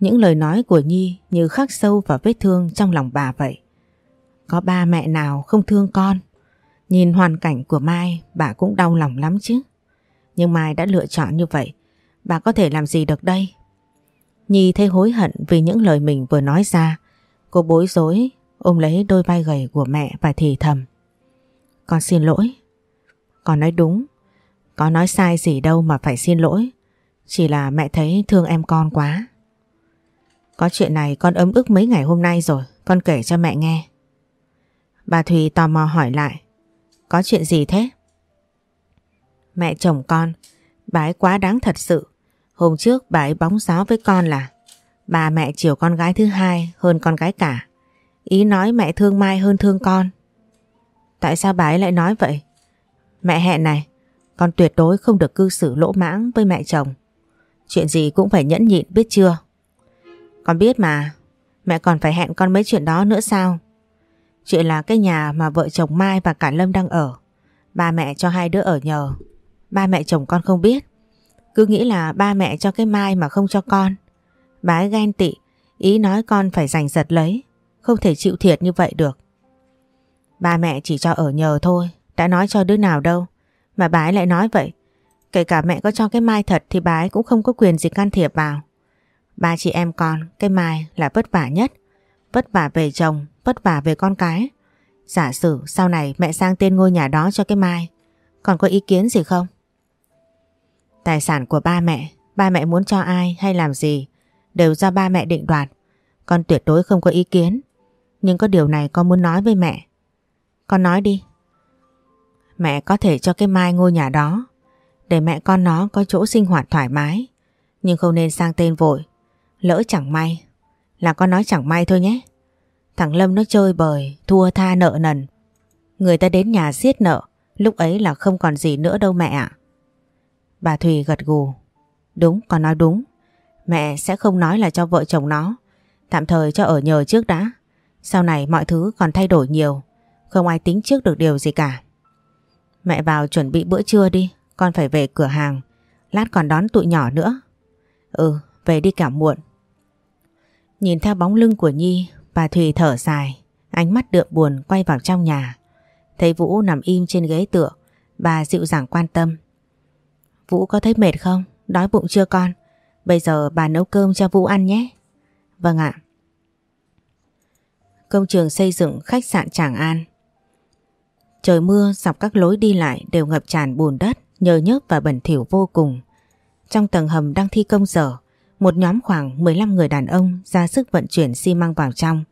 Những lời nói của Nhi như khắc sâu vào vết thương trong lòng bà vậy. Có ba mẹ nào không thương con. Nhìn hoàn cảnh của Mai, bà cũng đau lòng lắm chứ. Nhưng Mai đã lựa chọn như vậy. Bà có thể làm gì được đây? Nhi thấy hối hận vì những lời mình vừa nói ra. Cô bối rối, ôm lấy đôi vai gầy của mẹ và thì thầm. Con xin lỗi. Con nói đúng. Có nói sai gì đâu mà phải xin lỗi. Chỉ là mẹ thấy thương em con quá. Có chuyện này con ấm ức mấy ngày hôm nay rồi, con kể cho mẹ nghe. Bà Thùy tò mò hỏi lại. Có chuyện gì thế? Mẹ chồng con, bà ấy quá đáng thật sự. Hôm trước bà ấy bóng gió với con là bà mẹ chiều con gái thứ hai hơn con gái cả. Ý nói mẹ thương Mai hơn thương con. Tại sao bà ấy lại nói vậy? Mẹ hẹn này, con tuyệt đối không được cư xử lỗ mãng với mẹ chồng. Chuyện gì cũng phải nhẫn nhịn biết chưa? Con biết mà, mẹ còn phải hẹn con mấy chuyện đó nữa sao? Chuyện là cái nhà mà vợ chồng Mai và cả Lâm đang ở. Ba mẹ cho hai đứa ở nhờ. Ba mẹ chồng con không biết. Cứ nghĩ là ba mẹ cho cái Mai mà không cho con. Bà ấy ghen tị, ý nói con phải giành giật lấy. Không thể chịu thiệt như vậy được. Ba mẹ chỉ cho ở nhờ thôi, đã nói cho đứa nào đâu. Mà bà ấy lại nói vậy. Kể cả mẹ có cho cái Mai thật thì bà ấy cũng không có quyền gì can thiệp vào. Ba chị em con, cái Mai là vất vả nhất. Vất vả về chồng, vất vả về con cái. Giả sử sau này mẹ sang tên ngôi nhà đó cho cái Mai. Còn có ý kiến gì không? Tài sản của ba mẹ, ba mẹ muốn cho ai hay làm gì đều do ba mẹ định đoạt. Con tuyệt đối không có ý kiến. Nhưng có điều này con muốn nói với mẹ. Con nói đi. Mẹ có thể cho cái Mai ngôi nhà đó để mẹ con nó có chỗ sinh hoạt thoải mái. Nhưng không nên sang tên vội. Lỡ chẳng may. Là con nói chẳng may thôi nhé. Thằng Lâm nó chơi bời, thua tha nợ nần. Người ta đến nhà siết nợ, lúc ấy là không còn gì nữa đâu mẹ ạ. Bà Thùy gật gù. Đúng, con nói đúng. Mẹ sẽ không nói là cho vợ chồng nó. Tạm thời cho ở nhờ trước đã. Sau này mọi thứ còn thay đổi nhiều. Không ai tính trước được điều gì cả. Mẹ vào chuẩn bị bữa trưa đi. Con phải về cửa hàng. Lát còn đón tụi nhỏ nữa. Ừ, về đi cả muộn. Nhìn theo bóng lưng của Nhi, bà Thùy thở dài. Ánh mắt đượm buồn quay vào trong nhà. Thấy Vũ nằm im trên ghế tựa. Bà dịu dàng quan tâm. Vũ có thấy mệt không? Đói bụng chưa con? Bây giờ bà nấu cơm cho Vũ ăn nhé. Vâng ạ. Công trường xây dựng khách sạn Tràng An. Trời mưa dọc các lối đi lại đều ngập tràn bùn đất, nhờ nhớp và bẩn thỉu vô cùng. Trong tầng hầm đang thi công dở, một nhóm khoảng 15 người đàn ông ra sức vận chuyển xi măng vào trong.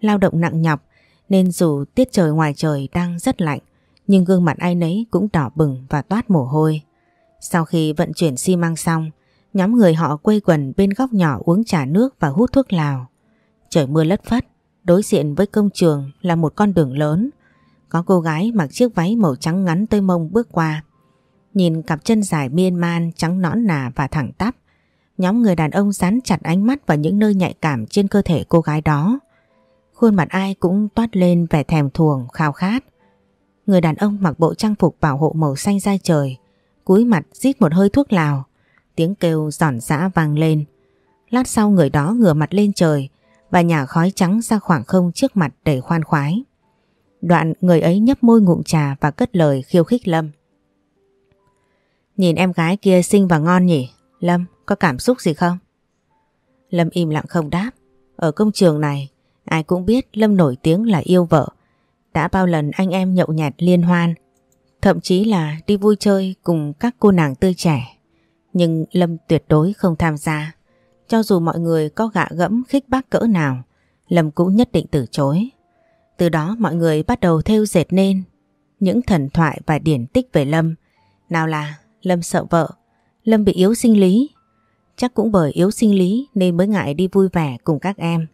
Lao động nặng nhọc nên dù tiết trời ngoài trời đang rất lạnh, nhưng gương mặt ai nấy cũng đỏ bừng và toát mồ hôi. Sau khi vận chuyển xi măng xong, nhóm người họ quây quần bên góc nhỏ uống trà nước và hút thuốc lào. Trời mưa lất phất, đối diện với công trường là một con đường lớn. Có cô gái mặc chiếc váy màu trắng ngắn tới mông bước qua. Nhìn cặp chân dài miên man, trắng nõn nà và thẳng tắp. Nhóm người đàn ông dán chặt ánh mắt vào những nơi nhạy cảm trên cơ thể cô gái đó. Khuôn mặt ai cũng toát lên vẻ thèm thuồng, khao khát. Người đàn ông mặc bộ trang phục bảo hộ màu xanh da trời, cúi mặt rít một hơi thuốc lào. Tiếng kêu giòn giã vang lên. Lát sau người đó ngửa mặt lên trời và nhả khói trắng ra khoảng không trước mặt đầy khoan khoái. Đoạn người ấy nhấp môi ngụm trà và cất lời khiêu khích Lâm. Nhìn em gái kia xinh và ngon nhỉ? Lâm, có cảm xúc gì không? Lâm im lặng không đáp. Ở công trường này, ai cũng biết Lâm nổi tiếng là yêu vợ. Đã bao lần anh em nhậu nhạt liên hoan, thậm chí là đi vui chơi cùng các cô nàng tươi trẻ. Nhưng Lâm tuyệt đối không tham gia. Cho dù mọi người có gạ gẫm khích bác cỡ nào, Lâm cũng nhất định từ chối. Từ đó mọi người bắt đầu theo dệt nên những thần thoại và điển tích về Lâm. Nào là Lâm sợ vợ, Lâm bị yếu sinh lý. Chắc cũng bởi yếu sinh lý nên mới ngại đi vui vẻ cùng các em.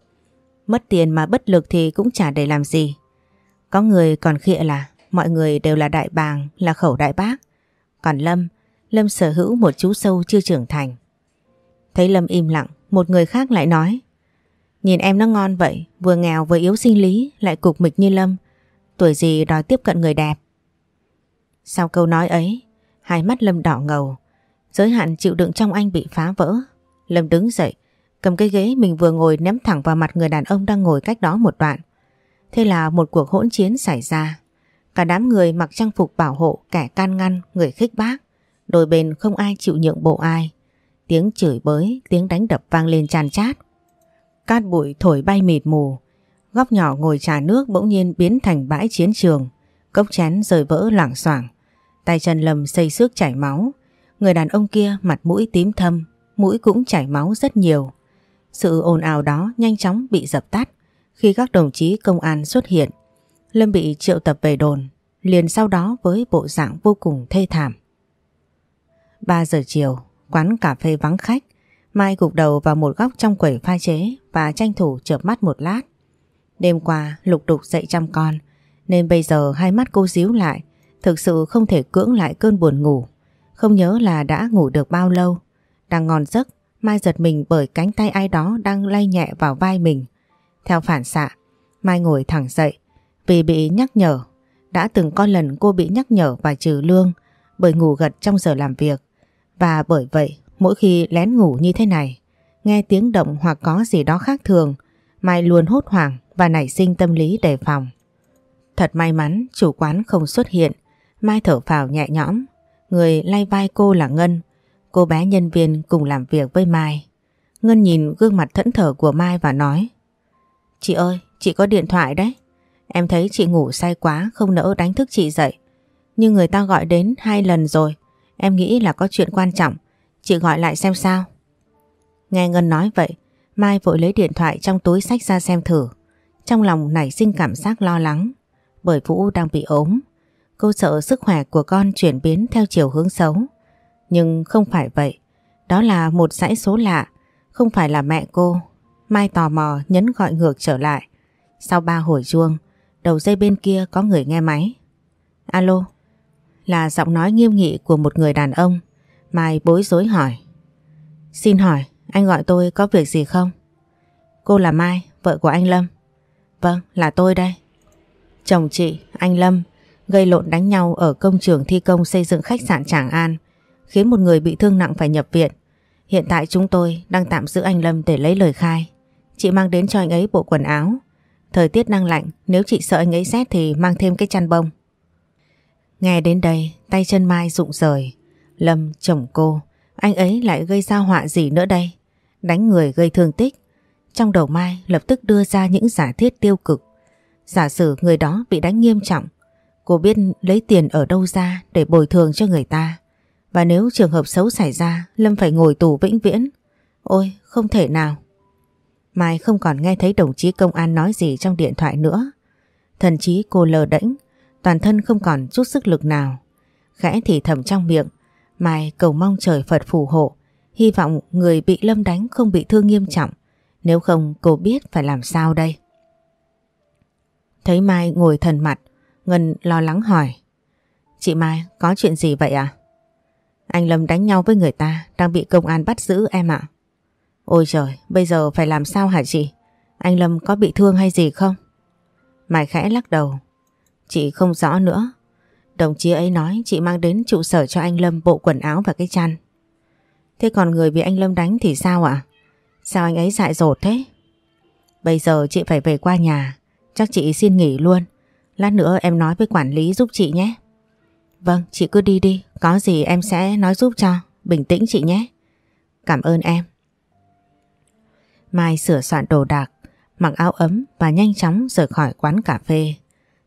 Mất tiền mà bất lực thì cũng chả để làm gì. Có người còn khịa là mọi người đều là đại bàng, là khẩu đại bác. Còn Lâm, Lâm sở hữu một chú sâu chưa trưởng thành. Thấy Lâm im lặng, một người khác lại nói Nhìn em nó ngon vậy, vừa nghèo vừa yếu sinh lý, lại cục mịch như Lâm. Tuổi gì đòi tiếp cận người đẹp. Sau câu nói ấy, hai mắt Lâm đỏ ngầu. Giới hạn chịu đựng trong anh bị phá vỡ. Lâm đứng dậy, cầm cái ghế mình vừa ngồi ném thẳng vào mặt người đàn ông đang ngồi cách đó một đoạn. Thế là một cuộc hỗn chiến xảy ra. Cả đám người mặc trang phục bảo hộ, kẻ can ngăn, người khích bác. Đôi bên không ai chịu nhượng bộ ai. Tiếng chửi bới, tiếng đánh đập vang lên tràn chát. Cát bụi thổi bay mịt mù. Góc nhỏ ngồi trà nước bỗng nhiên biến thành bãi chiến trường. Cốc chén rời vỡ loảng xoảng. Tay chân lầm xây xước chảy máu. Người đàn ông kia mặt mũi tím thâm, mũi cũng chảy máu rất nhiều. Sự ồn ào đó nhanh chóng bị dập tắt khi các đồng chí công an xuất hiện. Lâm bị triệu tập về đồn, liền sau đó với bộ dạng vô cùng thê thảm. 3 giờ chiều, quán cà phê vắng khách, Mai gục đầu vào một góc trong quầy pha chế và tranh thủ chợp mắt một lát. Đêm qua lục đục dậy chăm con, nên bây giờ hai mắt cô díu lại, thực sự không thể cưỡng lại cơn buồn ngủ. Không nhớ là đã ngủ được bao lâu. Đang ngon giấc, Mai giật mình bởi cánh tay ai đó đang lay nhẹ vào vai mình. Theo phản xạ, Mai ngồi thẳng dậy vì bị nhắc nhở. Đã từng có lần cô bị nhắc nhở và trừ lương bởi ngủ gật trong giờ làm việc. Và bởi vậy, mỗi khi lén ngủ như thế này, nghe tiếng động hoặc có gì đó khác thường, Mai luôn hốt hoảng và nảy sinh tâm lý đề phòng. Thật may mắn chủ quán không xuất hiện, Mai thở phào nhẹ nhõm Người lay vai cô là Ngân, cô bé nhân viên cùng làm việc với Mai. Ngân nhìn gương mặt thẫn thờ của Mai và nói Chị ơi, chị có điện thoại đấy. Em thấy chị ngủ say quá không nỡ đánh thức chị dậy. Nhưng người ta gọi đến hai lần rồi. Em nghĩ là có chuyện quan trọng. Chị gọi lại xem sao. Nghe Ngân nói vậy, Mai vội lấy điện thoại trong túi sách ra xem thử. Trong lòng nảy sinh cảm giác lo lắng. Bởi Vũ đang bị ốm. Cô sợ sức khỏe của con chuyển biến theo chiều hướng xấu. Nhưng không phải vậy. Đó là một dãy số lạ, không phải là mẹ cô. Mai tò mò nhấn gọi ngược trở lại. Sau ba hồi chuông, đầu dây bên kia có người nghe máy. Alo, là giọng nói nghiêm nghị của một người đàn ông. Mai bối rối hỏi. Xin hỏi, anh gọi tôi có việc gì không? Cô là Mai, vợ của anh Lâm. Vâng, là tôi đây. Chồng chị, anh Lâm, gây lộn đánh nhau ở công trường thi công xây dựng khách sạn Tràng An, khiến một người bị thương nặng phải nhập viện. Hiện tại chúng tôi đang tạm giữ anh Lâm để lấy lời khai. Chị mang đến cho anh ấy bộ quần áo. Thời tiết đang lạnh, nếu chị sợ anh ấy rét thì mang thêm cái chăn bông. Nghe đến đây, tay chân Mai rụng rời. Lâm, chồng cô, anh ấy lại gây ra họa gì nữa đây? Đánh người gây thương tích. Trong đầu Mai lập tức đưa ra những giả thiết tiêu cực. Giả sử người đó bị đánh nghiêm trọng, cô biết lấy tiền ở đâu ra để bồi thường cho người ta. Và nếu trường hợp xấu xảy ra, Lâm phải ngồi tù vĩnh viễn. Ôi, không thể nào. Mai không còn nghe thấy đồng chí công an nói gì trong điện thoại nữa. Thần chí cô lờ đễnh, toàn thân không còn chút sức lực nào. Khẽ thì thầm trong miệng, Mai cầu mong trời Phật phù hộ, hy vọng người bị Lâm đánh không bị thương nghiêm trọng. Nếu không cô biết phải làm sao đây. Thấy Mai ngồi thần mặt, Ngân lo lắng hỏi. Chị Mai, có chuyện gì vậy à? Anh Lâm đánh nhau với người ta, đang bị công an bắt giữ em ạ. Ôi trời, bây giờ phải làm sao hả chị? Anh Lâm có bị thương hay gì không? Mai khẽ lắc đầu. Chị không rõ nữa. Đồng chí ấy nói chị mang đến trụ sở cho anh Lâm bộ quần áo và cái chăn. Thế còn người bị anh Lâm đánh thì sao ạ? Sao anh ấy dại dột thế? Bây giờ chị phải về qua nhà. Chắc chị xin nghỉ luôn. Lát nữa em nói với quản lý giúp chị nhé. Vâng, chị cứ đi đi. Có gì em sẽ nói giúp cho. Bình tĩnh chị nhé. Cảm ơn em. Mai sửa soạn đồ đạc, mặc áo ấm và nhanh chóng rời khỏi quán cà phê.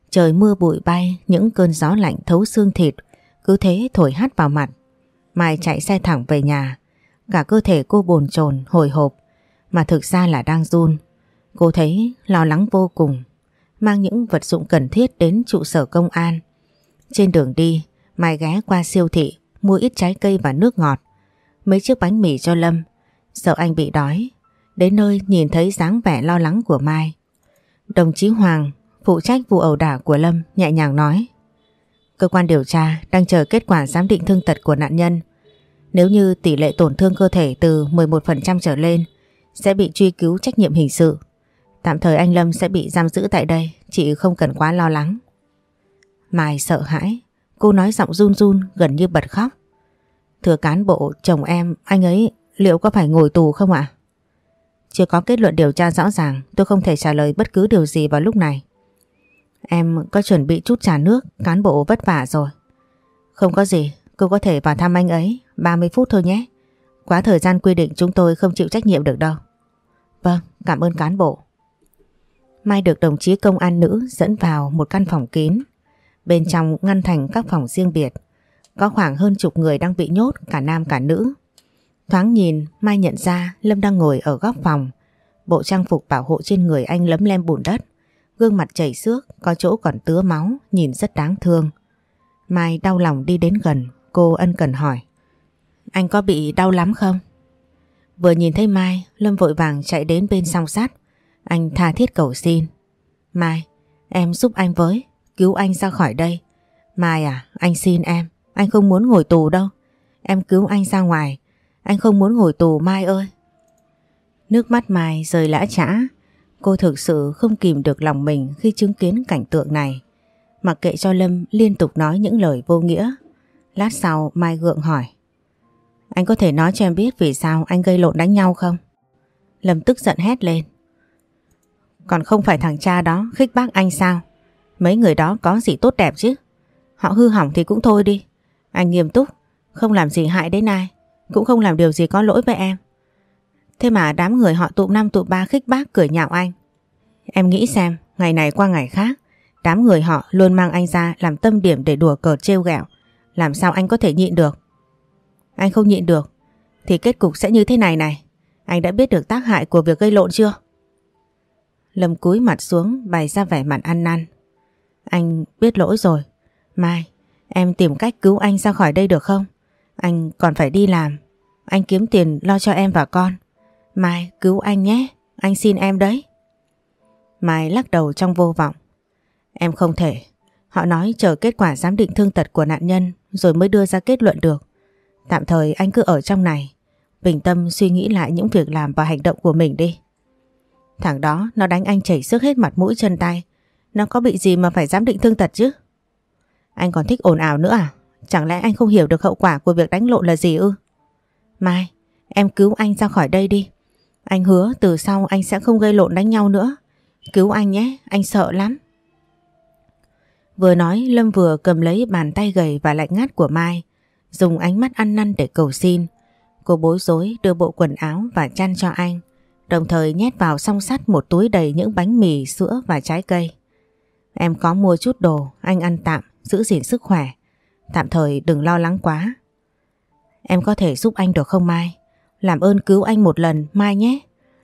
Trời mưa bụi bay, những cơn gió lạnh thấu xương thịt, cứ thế thổi hắt vào mặt. Mai chạy xe thẳng về nhà, cả cơ thể cô bồn chồn hồi hộp, mà thực ra là đang run. Cô thấy lo lắng vô cùng, mang những vật dụng cần thiết đến trụ sở công an. Trên đường đi, Mai ghé qua siêu thị, mua ít trái cây và nước ngọt, mấy chiếc bánh mì cho Lâm, sợ anh bị đói. Đến nơi nhìn thấy dáng vẻ lo lắng của Mai. Đồng chí Hoàng Phụ trách vụ ẩu đả của Lâm nhẹ nhàng nói Cơ quan điều tra đang chờ kết quả giám định thương tật của nạn nhân. Nếu như tỷ lệ tổn thương cơ thể từ 11% trở lên sẽ bị truy cứu trách nhiệm hình sự. Tạm thời anh Lâm sẽ bị giam giữ tại đây, chị không cần quá lo lắng. Mai sợ hãi, cô nói giọng run run gần như bật khóc. Thưa cán bộ, chồng em, anh ấy liệu có phải ngồi tù không ạ? Chưa có kết luận điều tra rõ ràng, tôi không thể trả lời bất cứ điều gì vào lúc này. Em có chuẩn bị chút trà nước, cán bộ vất vả rồi. Không có gì, cô có thể vào thăm anh ấy, 30 phút thôi nhé. Quá thời gian quy định chúng tôi không chịu trách nhiệm được đâu. Vâng, cảm ơn cán bộ. Mai được đồng chí công an nữ dẫn vào một căn phòng kín. Bên trong ngăn thành các phòng riêng biệt. Có khoảng hơn chục người đang bị nhốt, cả nam cả nữ. Thoáng nhìn, Mai nhận ra Lâm đang ngồi ở góc phòng. Bộ trang phục bảo hộ trên người anh lấm lem bùn đất. Gương mặt chảy xước, có chỗ còn tứa máu, nhìn rất đáng thương. Mai đau lòng đi đến gần, cô ân cần hỏi. Anh có bị đau lắm không? Vừa nhìn thấy Mai, Lâm vội vàng chạy đến bên song sát. Anh tha thiết cầu xin. Mai, em giúp anh với, cứu anh ra khỏi đây. Mai à, anh xin em, anh không muốn ngồi tù đâu. Em cứu anh ra ngoài, anh không muốn ngồi tù Mai ơi. Nước mắt Mai rơi lã chã, Cô thực sự không kìm được lòng mình khi chứng kiến cảnh tượng này. Mặc kệ cho Lâm liên tục nói những lời vô nghĩa. Lát sau Mai gượng hỏi. Anh có thể nói cho em biết vì sao anh gây lộn đánh nhau không? Lâm tức giận hét lên. Còn không phải thằng cha đó khích bác anh sao? Mấy người đó có gì tốt đẹp chứ? Họ hư hỏng thì cũng thôi đi. Anh nghiêm túc, không làm gì hại đến ai, cũng không làm điều gì có lỗi với em. Thế mà đám người họ tụm năm tụm ba khích bác cười nhạo anh. Em nghĩ xem, ngày này qua ngày khác, đám người họ luôn mang anh ra làm tâm điểm để đùa cợt trêu ghẹo. Làm sao anh có thể nhịn được? Anh không nhịn được, thì kết cục sẽ như thế này này. Anh đã biết được tác hại của việc gây lộn chưa? Lâm cúi mặt xuống bày ra vẻ mặt ăn năn. Anh biết lỗi rồi, Mai, em tìm cách cứu anh ra khỏi đây được không? Anh còn phải đi làm. Anh kiếm tiền lo cho em và con. Mai, cứu anh nhé. Anh xin em đấy. Mai lắc đầu trong vô vọng. Em không thể. Họ nói chờ kết quả giám định thương tật của nạn nhân rồi mới đưa ra kết luận được. Tạm thời anh cứ ở trong này. Bình tâm suy nghĩ lại những việc làm và hành động của mình đi. Thằng đó nó đánh anh chảy sức hết mặt mũi chân tay. Nó có bị gì mà phải giám định thương tật chứ? Anh còn thích ồn ào nữa à? Chẳng lẽ anh không hiểu được hậu quả của việc đánh lộn là gì ư? Mai, em cứu anh ra khỏi đây đi. Anh hứa từ sau anh sẽ không gây lộn đánh nhau nữa. Cứu anh nhé, anh sợ lắm. Vừa nói Lâm vừa cầm lấy bàn tay gầy và lạnh ngắt của Mai, dùng ánh mắt ăn năn để cầu xin. Cô bối rối đưa bộ quần áo và chăn cho anh, đồng thời nhét vào song sắt một túi đầy những bánh mì, sữa và trái cây. Em có mua chút đồ, anh ăn tạm, giữ gìn sức khỏe. Tạm thời đừng lo lắng quá. Em có thể giúp anh được không Mai? Làm ơn cứu anh một lần Mai nhé.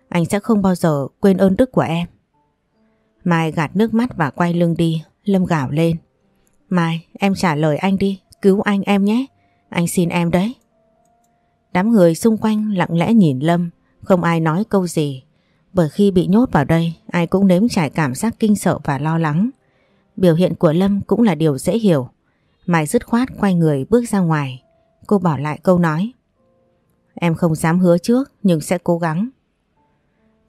Anh sẽ không bao giờ quên ơn đức của em. Mai gạt nước mắt và quay lưng đi, Lâm gào lên. Mai, em trả lời anh đi, cứu anh em nhé. Anh xin em đấy. Đám người xung quanh lặng lẽ nhìn Lâm, không ai nói câu gì. Bởi khi bị nhốt vào đây, ai cũng nếm trải cảm giác kinh sợ và lo lắng. Biểu hiện của Lâm cũng là điều dễ hiểu. Mai dứt khoát quay người bước ra ngoài. Cô bỏ lại câu nói. Em không dám hứa trước nhưng sẽ cố gắng.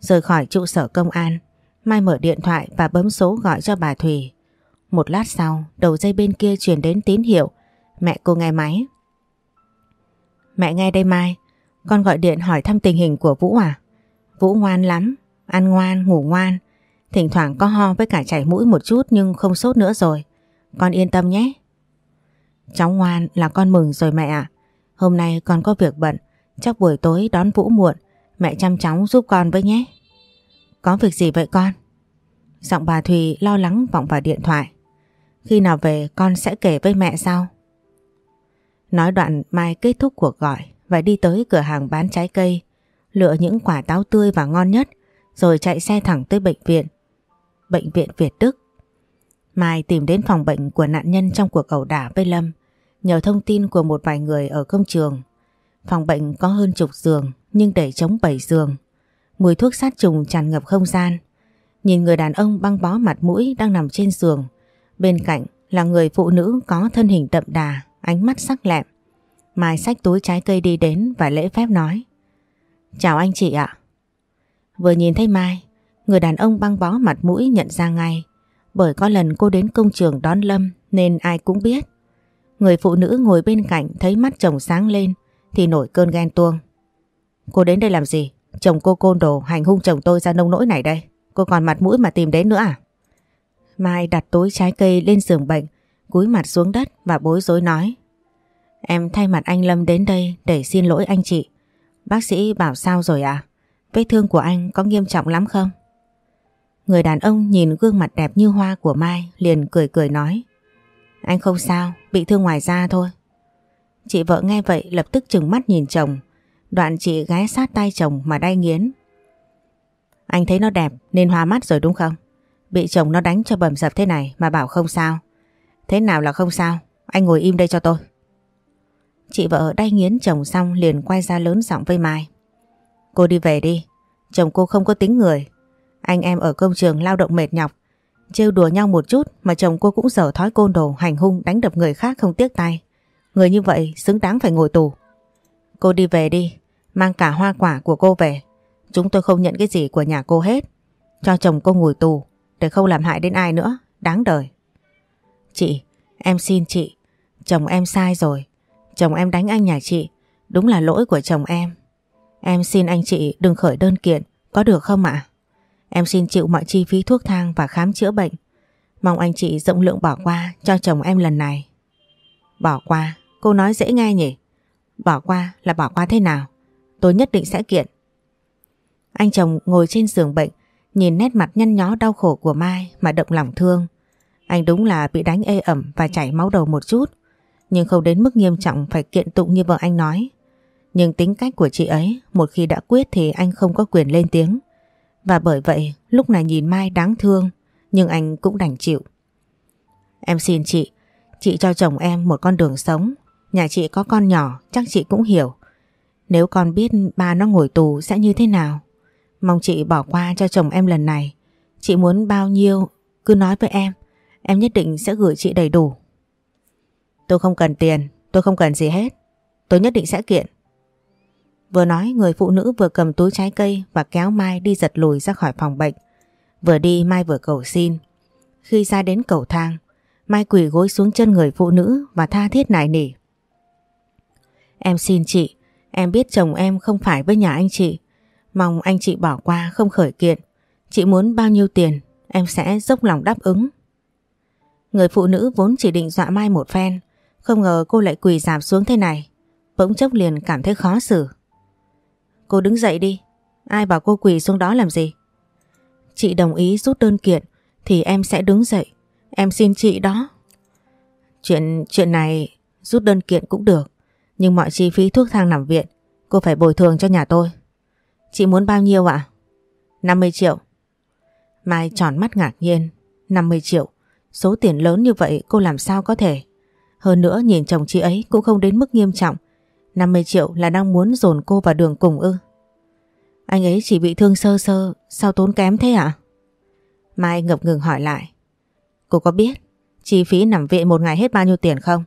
Rời khỏi trụ sở công an, Mai mở điện thoại và bấm số gọi cho bà Thùy. Một lát sau, đầu dây bên kia truyền đến tín hiệu. Mẹ cô nghe máy. Mẹ nghe đây Mai, con gọi điện hỏi thăm tình hình của Vũ à? Vũ ngoan lắm, ăn ngoan, ngủ ngoan. Thỉnh thoảng có ho với cả chảy mũi một chút nhưng không sốt nữa rồi. Con yên tâm nhé. Cháu ngoan là con mừng rồi mẹ ạ. Hôm nay con có việc bận, chắc buổi tối đón Vũ muộn. Mẹ chăm cháu giúp con với nhé. Có việc gì vậy con? Giọng bà Thùy lo lắng vọng vào điện thoại. Khi nào về con sẽ kể với mẹ sau. Nói đoạn Mai kết thúc cuộc gọi và đi tới cửa hàng bán trái cây, lựa những quả táo tươi và ngon nhất rồi chạy xe thẳng tới bệnh viện. Bệnh viện Việt Đức. Mai tìm đến phòng bệnh của nạn nhân trong cuộc ẩu đả với Lâm, nhờ thông tin của một vài người ở công trường. Phòng bệnh có hơn chục giường nhưng để chống bảy giường. Mùi thuốc sát trùng tràn ngập không gian. Nhìn người đàn ông băng bó mặt mũi đang nằm trên giường. Bên cạnh là người phụ nữ có thân hình đậm đà, ánh mắt sắc lẹm. Mai xách túi trái cây đi đến và lễ phép nói. Chào anh chị ạ. Vừa nhìn thấy Mai, người đàn ông băng bó mặt mũi nhận ra ngay. Bởi có lần cô đến công trường đón Lâm nên ai cũng biết. Người phụ nữ ngồi bên cạnh thấy mắt chồng sáng lên thì nổi cơn ghen tuông. Cô đến đây làm gì? Chồng cô côn đồ hành hung chồng tôi ra nông nỗi này đây. Cô còn mặt mũi mà tìm đến nữa à? Mai đặt túi trái cây lên giường bệnh, cúi mặt xuống đất và bối rối nói. Em thay mặt anh Lâm đến đây để xin lỗi anh chị. Bác sĩ bảo sao rồi à? Vết thương của anh có nghiêm trọng lắm không? Người đàn ông nhìn gương mặt đẹp như hoa của Mai liền cười cười nói. Anh không sao, bị thương ngoài da thôi. Chị vợ nghe vậy lập tức chừng mắt nhìn chồng. Đoạn chị ghé sát tay chồng mà đay nghiến. Anh thấy nó đẹp nên hoa mắt rồi đúng không? Bị chồng nó đánh cho bầm dập thế này mà bảo không sao. Thế nào là không sao? Anh ngồi im đây cho tôi. Chị vợ đay nghiến chồng xong liền quay ra lớn giọng với Mai. Cô đi về đi. Chồng cô không có tính người. Anh em ở công trường lao động mệt nhọc. Trêu đùa nhau một chút mà chồng cô cũng dở thói côn đồ hành hung đánh đập người khác không tiếc tay. Người như vậy xứng đáng phải ngồi tù. Cô đi về đi. Mang cả hoa quả của cô về. Chúng tôi không nhận cái gì của nhà cô hết. Cho chồng cô ngồi tù để không làm hại đến ai nữa. Đáng đời. Chị, em xin chị. Chồng em sai rồi. Chồng em đánh anh nhà chị. Đúng là lỗi của chồng em. Em xin anh chị đừng khởi đơn kiện. Có được không ạ? Em xin chịu mọi chi phí thuốc thang và khám chữa bệnh. Mong anh chị rộng lượng bỏ qua cho chồng em lần này. Bỏ qua? Cô nói dễ nghe nhỉ? Bỏ qua là bỏ qua thế nào? Tôi nhất định sẽ kiện. Anh chồng ngồi trên giường bệnh, nhìn nét mặt nhăn nhó đau khổ của Mai mà động lòng thương. Anh đúng là bị đánh ê ẩm và chảy máu đầu một chút, nhưng không đến mức nghiêm trọng phải kiện tụng như vợ anh nói. Nhưng tính cách của chị ấy, một khi đã quyết thì anh không có quyền lên tiếng. Và bởi vậy, lúc này nhìn Mai đáng thương, nhưng anh cũng đành chịu. Em xin chị, Chị cho chồng em một con đường sống. Nhà chị có con nhỏ chắc chị cũng hiểu. Nếu con biết ba nó ngồi tù sẽ như thế nào. Mong chị bỏ qua cho chồng em lần này. Chị muốn bao nhiêu cứ nói với em. Em nhất định sẽ gửi chị đầy đủ. Tôi không cần tiền, tôi không cần gì hết. Tôi nhất định sẽ kiện. Vừa nói người phụ nữ vừa cầm túi trái cây và kéo Mai đi giật lùi ra khỏi phòng bệnh. Vừa đi Mai vừa cầu xin. Khi ra đến cầu thang, Mai quỳ gối xuống chân người phụ nữ và tha thiết nài nỉ. Em xin chị, em biết chồng em không phải với nhà anh chị. Mong anh chị bỏ qua không khởi kiện. Chị muốn bao nhiêu tiền, em sẽ dốc lòng đáp ứng. Người phụ nữ vốn chỉ định dọa Mai một phen, không ngờ cô lại quỳ giảm xuống thế này. Bỗng chốc liền cảm thấy khó xử. Cô đứng dậy đi, ai bảo cô quỳ xuống đó làm gì? Chị đồng ý rút đơn kiện thì em sẽ đứng dậy. Em xin chị đó. Chuyện chuyện này rút đơn kiện cũng được. Nhưng mọi chi phí thuốc thang nằm viện cô phải bồi thường cho nhà tôi. Chị muốn bao nhiêu ạ? À? 50 triệu. Mai tròn mắt ngạc nhiên. 50 triệu. Số tiền lớn như vậy cô làm sao có thể? Hơn nữa nhìn chồng chị ấy cũng không đến mức nghiêm trọng. 50 triệu là đang muốn dồn cô vào đường cùng ư. Anh ấy chỉ bị thương sơ sơ, sao tốn kém thế ạ? À? Mai ngập ngừng hỏi lại. Cô có biết chi phí nằm viện một ngày hết bao nhiêu tiền không?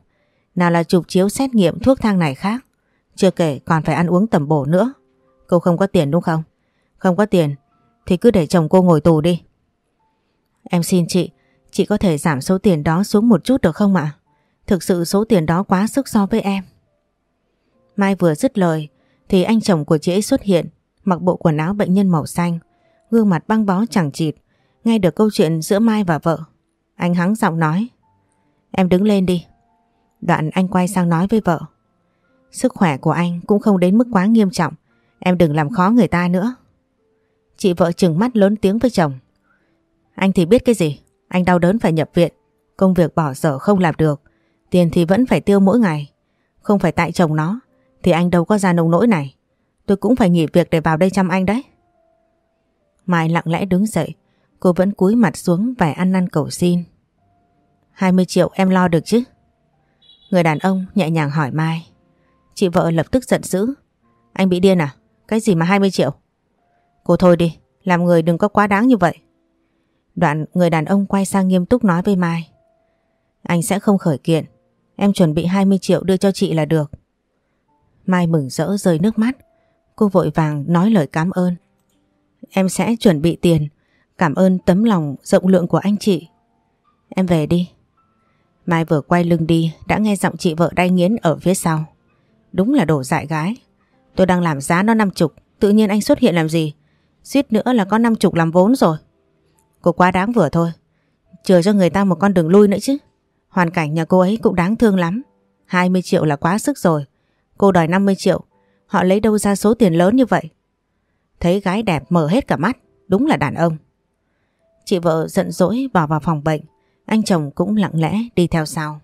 Nào là chụp chiếu xét nghiệm thuốc thang này khác. Chưa kể còn phải ăn uống tầm bổ nữa. Cô không có tiền đúng không? Không có tiền thì cứ để chồng cô ngồi tù đi. Em xin chị, chị có thể giảm số tiền đó xuống một chút được không ạ? Thực sự số tiền đó quá sức so với em. Mai vừa dứt lời, thì anh chồng của chị ấy xuất hiện, mặc bộ quần áo bệnh nhân màu xanh, gương mặt băng bó chẳng chịt nghe được câu chuyện giữa Mai và vợ. Anh hắng giọng nói, Em đứng lên đi. Đoạn anh quay sang nói với vợ, Sức khỏe của anh cũng không đến mức quá nghiêm trọng, Em đừng làm khó người ta nữa Chị vợ chừng mắt lớn tiếng với chồng, Anh thì biết cái gì Anh đau đớn phải nhập viện, Công việc bỏ dở không làm được Tiền thì vẫn phải tiêu mỗi ngày. Không phải tại chồng nó Thì anh đâu có ra nông nỗi này. Tôi cũng phải nghỉ việc để vào đây chăm anh đấy. Mai lặng lẽ đứng dậy Cô vẫn cúi mặt xuống vẻ ăn năn cầu xin. 20 triệu em lo được chứ? Người đàn ông nhẹ nhàng hỏi Mai. Chị vợ lập tức giận dữ. Anh bị điên à? Cái gì mà 20 triệu? Cô thôi đi, làm người đừng có quá đáng như vậy. Đoạn người đàn ông quay sang nghiêm túc nói với Mai. Anh sẽ không khởi kiện Em chuẩn bị 20 triệu đưa cho chị là được Mai mừng rỡ rơi nước mắt Cô vội vàng nói lời cảm ơn Em sẽ chuẩn bị tiền Cảm ơn tấm lòng rộng lượng của anh chị Em về đi Mai vừa quay lưng đi đã nghe giọng chị vợ đay nghiến ở phía sau. Đúng là đổ dại gái. Tôi đang làm giá nó năm chục, tự nhiên anh xuất hiện làm gì? Suýt nữa là có năm chục làm vốn rồi. Cô quá đáng vừa thôi. Chừa cho người ta một con đường lui nữa chứ. Hoàn cảnh nhà cô ấy cũng đáng thương lắm. 20 triệu là quá sức rồi. Cô đòi 50 triệu. Họ lấy đâu ra số tiền lớn như vậy? Thấy gái đẹp mở hết cả mắt. Đúng là đàn ông. Chị vợ giận dỗi bỏ vào phòng bệnh. Anh chồng cũng lặng lẽ đi theo sau.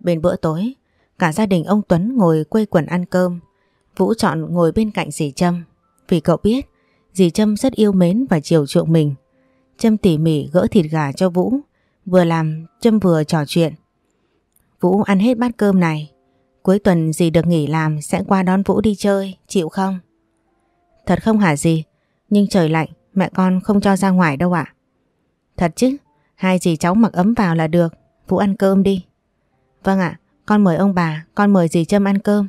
Bên bữa tối, cả gia đình ông Tuấn ngồi quây quần ăn cơm. Vũ chọn ngồi bên cạnh dì Trâm vì cậu biết dì Trâm rất yêu mến và chiều chuộng mình. Trâm tỉ mỉ gỡ thịt gà cho Vũ, vừa làm Trâm vừa trò chuyện. Vũ ăn hết bát cơm này, cuối tuần gì được nghỉ làm sẽ qua đón Vũ đi chơi, chịu không? Thật không hả gì, nhưng trời lạnh, mẹ con không cho ra ngoài đâu ạ. Thật chứ, Hai dì cháu mặc ấm vào là được Vũ ăn cơm đi Vâng ạ con mời ông bà Con mời dì Trâm ăn cơm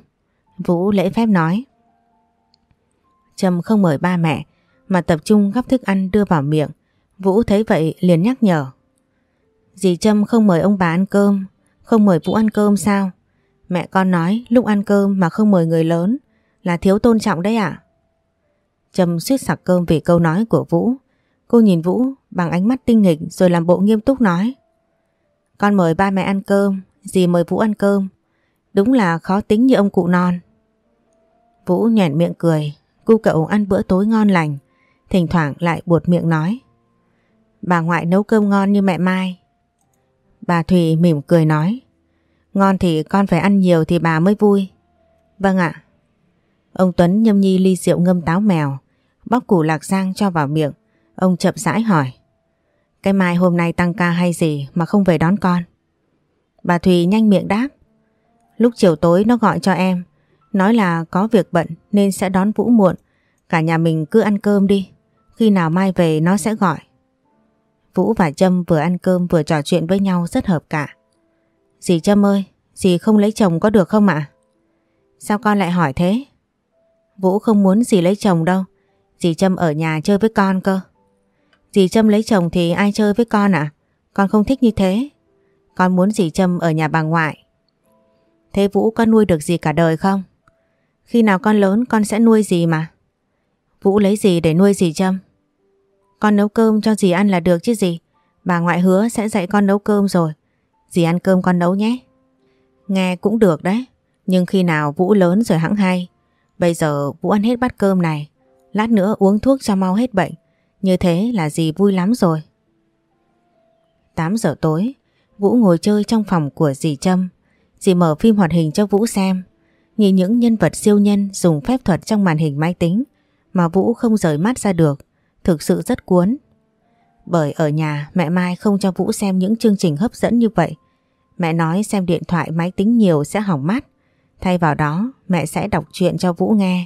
Vũ lễ phép nói Trâm không mời ba mẹ Mà tập trung gắp thức ăn đưa vào miệng Vũ thấy vậy liền nhắc nhở Dì Trâm không mời ông bà ăn cơm Không mời Vũ ăn cơm sao Mẹ con nói lúc ăn cơm mà không mời người lớn Là thiếu tôn trọng đấy ạ Trâm suýt sặc cơm vì câu nói của Vũ Cô nhìn Vũ bằng ánh mắt tinh nghịch rồi làm bộ nghiêm túc nói. Con mời ba mẹ ăn cơm, dì mời Vũ ăn cơm. Đúng là khó tính như ông cụ non. Vũ nhẹn miệng cười, cô cậu ăn bữa tối ngon lành, thỉnh thoảng lại buột miệng nói. Bà ngoại nấu cơm ngon như mẹ Mai. Bà Thùy mỉm cười nói. Ngon thì con phải ăn nhiều thì bà mới vui. Vâng ạ. Ông Tuấn nhâm nhi ly rượu ngâm táo mèo, bóc củ lạc giang cho vào miệng, Ông chậm rãi hỏi. Cái mai hôm nay tăng ca hay gì mà không về đón con? Bà Thùy nhanh miệng đáp. Lúc chiều tối nó gọi cho em, nói là có việc bận nên sẽ đón Vũ muộn. Cả nhà mình cứ ăn cơm đi, khi nào mai về nó sẽ gọi. Vũ và Trâm vừa ăn cơm vừa trò chuyện với nhau rất hợp cả. Dì Trâm ơi, dì không lấy chồng có được không ạ? Sao con lại hỏi thế? Vũ không muốn dì lấy chồng đâu, dì Trâm ở nhà chơi với con cơ. Dì Trâm lấy chồng thì ai chơi với con ạ? Con không thích như thế. Con muốn dì Trâm ở nhà bà ngoại. Thế Vũ có nuôi được gì cả đời không? Khi nào con lớn con sẽ nuôi gì mà. Vũ lấy gì để nuôi dì Trâm? Con nấu cơm cho dì ăn là được chứ gì. Bà ngoại hứa sẽ dạy con nấu cơm rồi. Dì ăn cơm con nấu nhé. Nghe cũng được đấy. Nhưng khi nào Vũ lớn rồi hãng hay. Bây giờ Vũ ăn hết bát cơm này. Lát nữa uống thuốc cho mau hết bệnh. Như thế là dì vui lắm rồi. 8 giờ tối, Vũ ngồi chơi trong phòng của dì Trâm. Dì mở phim hoạt hình cho Vũ xem. Nhìn những nhân vật siêu nhân dùng phép thuật trong màn hình máy tính mà Vũ không rời mắt ra được. Thực sự rất cuốn. Bởi ở nhà, mẹ Mai không cho Vũ xem những chương trình hấp dẫn như vậy. Mẹ nói xem điện thoại, máy tính nhiều sẽ hỏng mắt. Thay vào đó, mẹ sẽ đọc truyện cho Vũ nghe.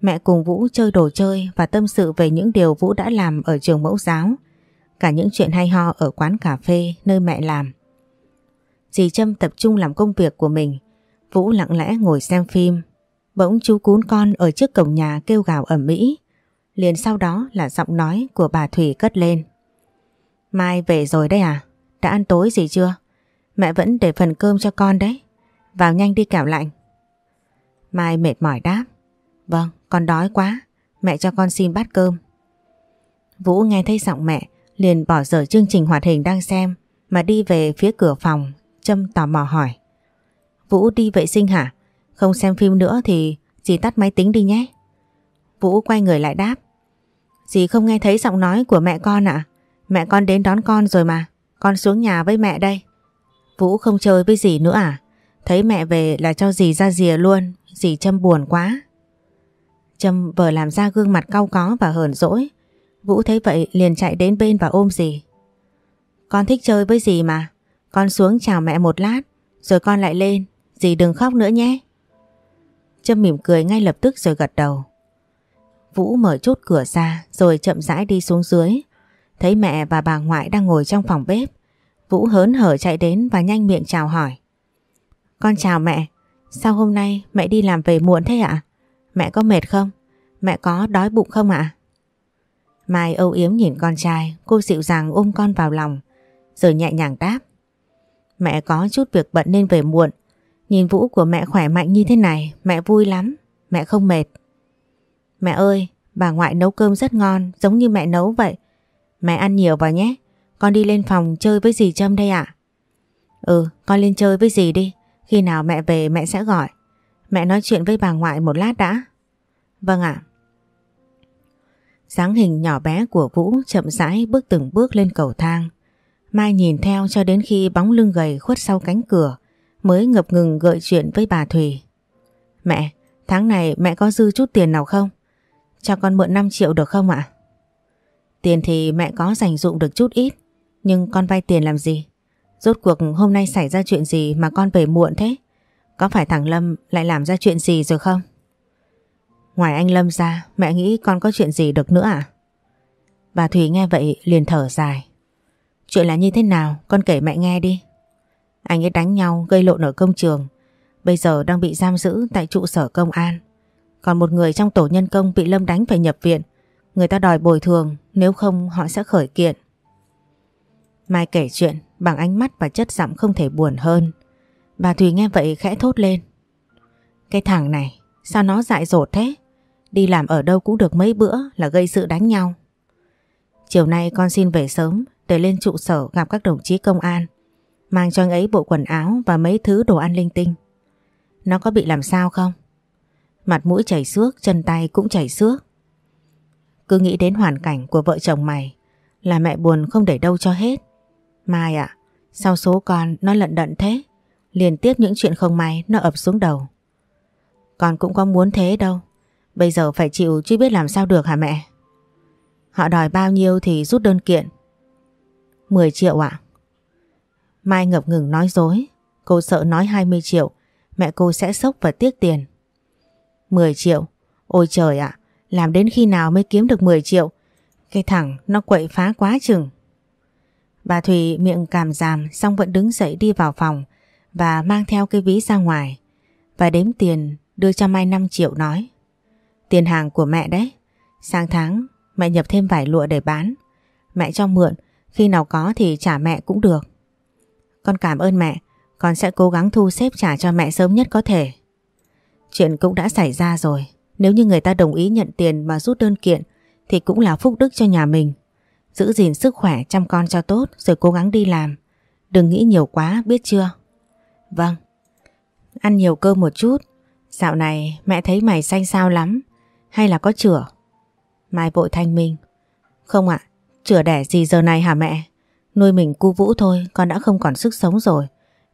Mẹ cùng Vũ chơi đồ chơi và tâm sự về những điều Vũ đã làm ở trường mẫu giáo. Cả những chuyện hay ho ở quán cà phê nơi mẹ làm. Dì Trâm tập trung làm công việc của mình. Vũ lặng lẽ ngồi xem phim. Bỗng chú cún con ở trước cổng nhà kêu gào ẩm mỹ. Liền sau đó là giọng nói của bà Thủy cất lên. Mai về rồi đấy à? Đã ăn tối gì chưa? Mẹ vẫn để phần cơm cho con đấy. Vào nhanh đi kẹo lạnh. Mai mệt mỏi đáp. Vâng, con đói quá. Mẹ cho con xin bát cơm. Vũ nghe thấy giọng mẹ, liền bỏ dở chương trình hoạt hình đang xem mà đi về phía cửa phòng, Trâm tò mò hỏi. Vũ đi vệ sinh hả? Không xem phim nữa thì dì tắt máy tính đi nhé. Vũ quay người lại đáp. Dì không nghe thấy giọng nói của mẹ con ạ. Mẹ con đến đón con rồi mà. Con xuống nhà với mẹ đây. Vũ không chơi với dì nữa à? Thấy mẹ về là cho dì ra rìa luôn. Dì Trâm buồn quá. Trâm vừa làm ra gương mặt cau có và hờn dỗi. Vũ thấy vậy liền chạy đến bên và ôm dì. Con thích chơi với dì mà. Con xuống chào mẹ một lát. Rồi con lại lên. Dì đừng khóc nữa nhé. Trâm mỉm cười ngay lập tức rồi gật đầu. Vũ mở chốt cửa ra rồi chậm rãi đi xuống dưới. Thấy mẹ và bà ngoại đang ngồi trong phòng bếp. Vũ hớn hở chạy đến và nhanh miệng chào hỏi. Con chào mẹ. Sao hôm nay mẹ đi làm về muộn thế ạ? Mẹ có mệt không? Mẹ có đói bụng không ạ? Mai âu yếm nhìn con trai, cô dịu dàng ôm con vào lòng, rồi nhẹ nhàng đáp. Mẹ có chút việc bận nên về muộn. Nhìn Vũ của mẹ khỏe mạnh như thế này, mẹ vui lắm, mẹ không mệt. Mẹ ơi, bà ngoại nấu cơm rất ngon, giống như mẹ nấu vậy. Mẹ ăn nhiều vào nhé, con đi lên phòng chơi với dì Trâm đây ạ. Ừ, con lên chơi với dì đi, khi nào mẹ về mẹ sẽ gọi. Mẹ nói chuyện với bà ngoại một lát đã. Vâng ạ. Sáng hình nhỏ bé của Vũ chậm rãi bước từng bước lên cầu thang. Mai nhìn theo cho đến khi bóng lưng gầy khuất sau cánh cửa mới ngập ngừng gợi chuyện với bà Thùy. Mẹ, tháng này mẹ có dư chút tiền nào không? Cho con mượn 5 triệu được không ạ? Tiền thì mẹ có dành dụng được chút ít, nhưng con vay tiền làm gì? Rốt cuộc hôm nay xảy ra chuyện gì mà con về muộn thế? Có phải thằng Lâm lại làm ra chuyện gì rồi không? Ngoài anh Lâm ra, mẹ nghĩ con có chuyện gì được nữa à? Bà Thùy nghe vậy liền thở dài. Chuyện là như thế nào, con kể mẹ nghe đi. Anh ấy đánh nhau, gây lộn ở công trường. Bây giờ đang bị giam giữ tại trụ sở công an. Còn một người trong tổ nhân công bị Lâm đánh phải nhập viện. Người ta đòi bồi thường, nếu không họ sẽ khởi kiện. Mai kể chuyện bằng ánh mắt và chất giọng không thể buồn hơn. Bà Thùy nghe vậy khẽ thốt lên. Cái thằng này, sao nó dại dột thế? Đi làm ở đâu cũng được mấy bữa là gây sự đánh nhau. Chiều nay con xin về sớm để lên trụ sở gặp các đồng chí công an. Mang cho anh ấy bộ quần áo và mấy thứ đồ ăn linh tinh. Nó có bị làm sao không? Mặt mũi chảy xước, chân tay cũng chảy xước. Cứ nghĩ đến hoàn cảnh của vợ chồng mày là mẹ buồn không để đâu cho hết. Mai ạ, sao số con nó lận đận thế? Liên tiếp những chuyện không may nó ập xuống đầu. Con cũng có muốn thế đâu. Bây giờ phải chịu chứ biết làm sao được hả mẹ? Họ đòi bao nhiêu thì rút đơn kiện. 10 triệu ạ. Mai ngập ngừng nói dối. Cô sợ nói 20 triệu, mẹ cô sẽ sốc và tiếc tiền. 10 triệu? Ôi trời ạ, làm đến khi nào mới kiếm được 10 triệu? Cái thằng nó quậy phá quá chừng. Bà Thùy miệng cảm giảm xong vẫn đứng dậy đi vào phòng và mang theo cái ví ra ngoài. Và đếm tiền đưa cho Mai 5 triệu nói. Tiền hàng của mẹ đấy. Sang tháng mẹ nhập thêm vải lụa để bán. Mẹ cho mượn, khi nào có thì trả mẹ cũng được. Con cảm ơn mẹ, con sẽ cố gắng thu xếp trả cho mẹ sớm nhất có thể. Chuyện cũng đã xảy ra rồi, nếu như người ta đồng ý nhận tiền mà rút đơn kiện thì cũng là phúc đức cho nhà mình. Giữ gìn sức khỏe chăm con cho tốt rồi cố gắng đi làm. Đừng nghĩ nhiều quá biết chưa? Vâng. Ăn nhiều cơm một chút. Dạo này mẹ thấy mày xanh xao lắm. Hay là có chửa? Mai vội thanh minh. Không ạ, chửa đẻ gì giờ này hả mẹ? Nuôi mình cu vũ thôi, con đã không còn sức sống rồi.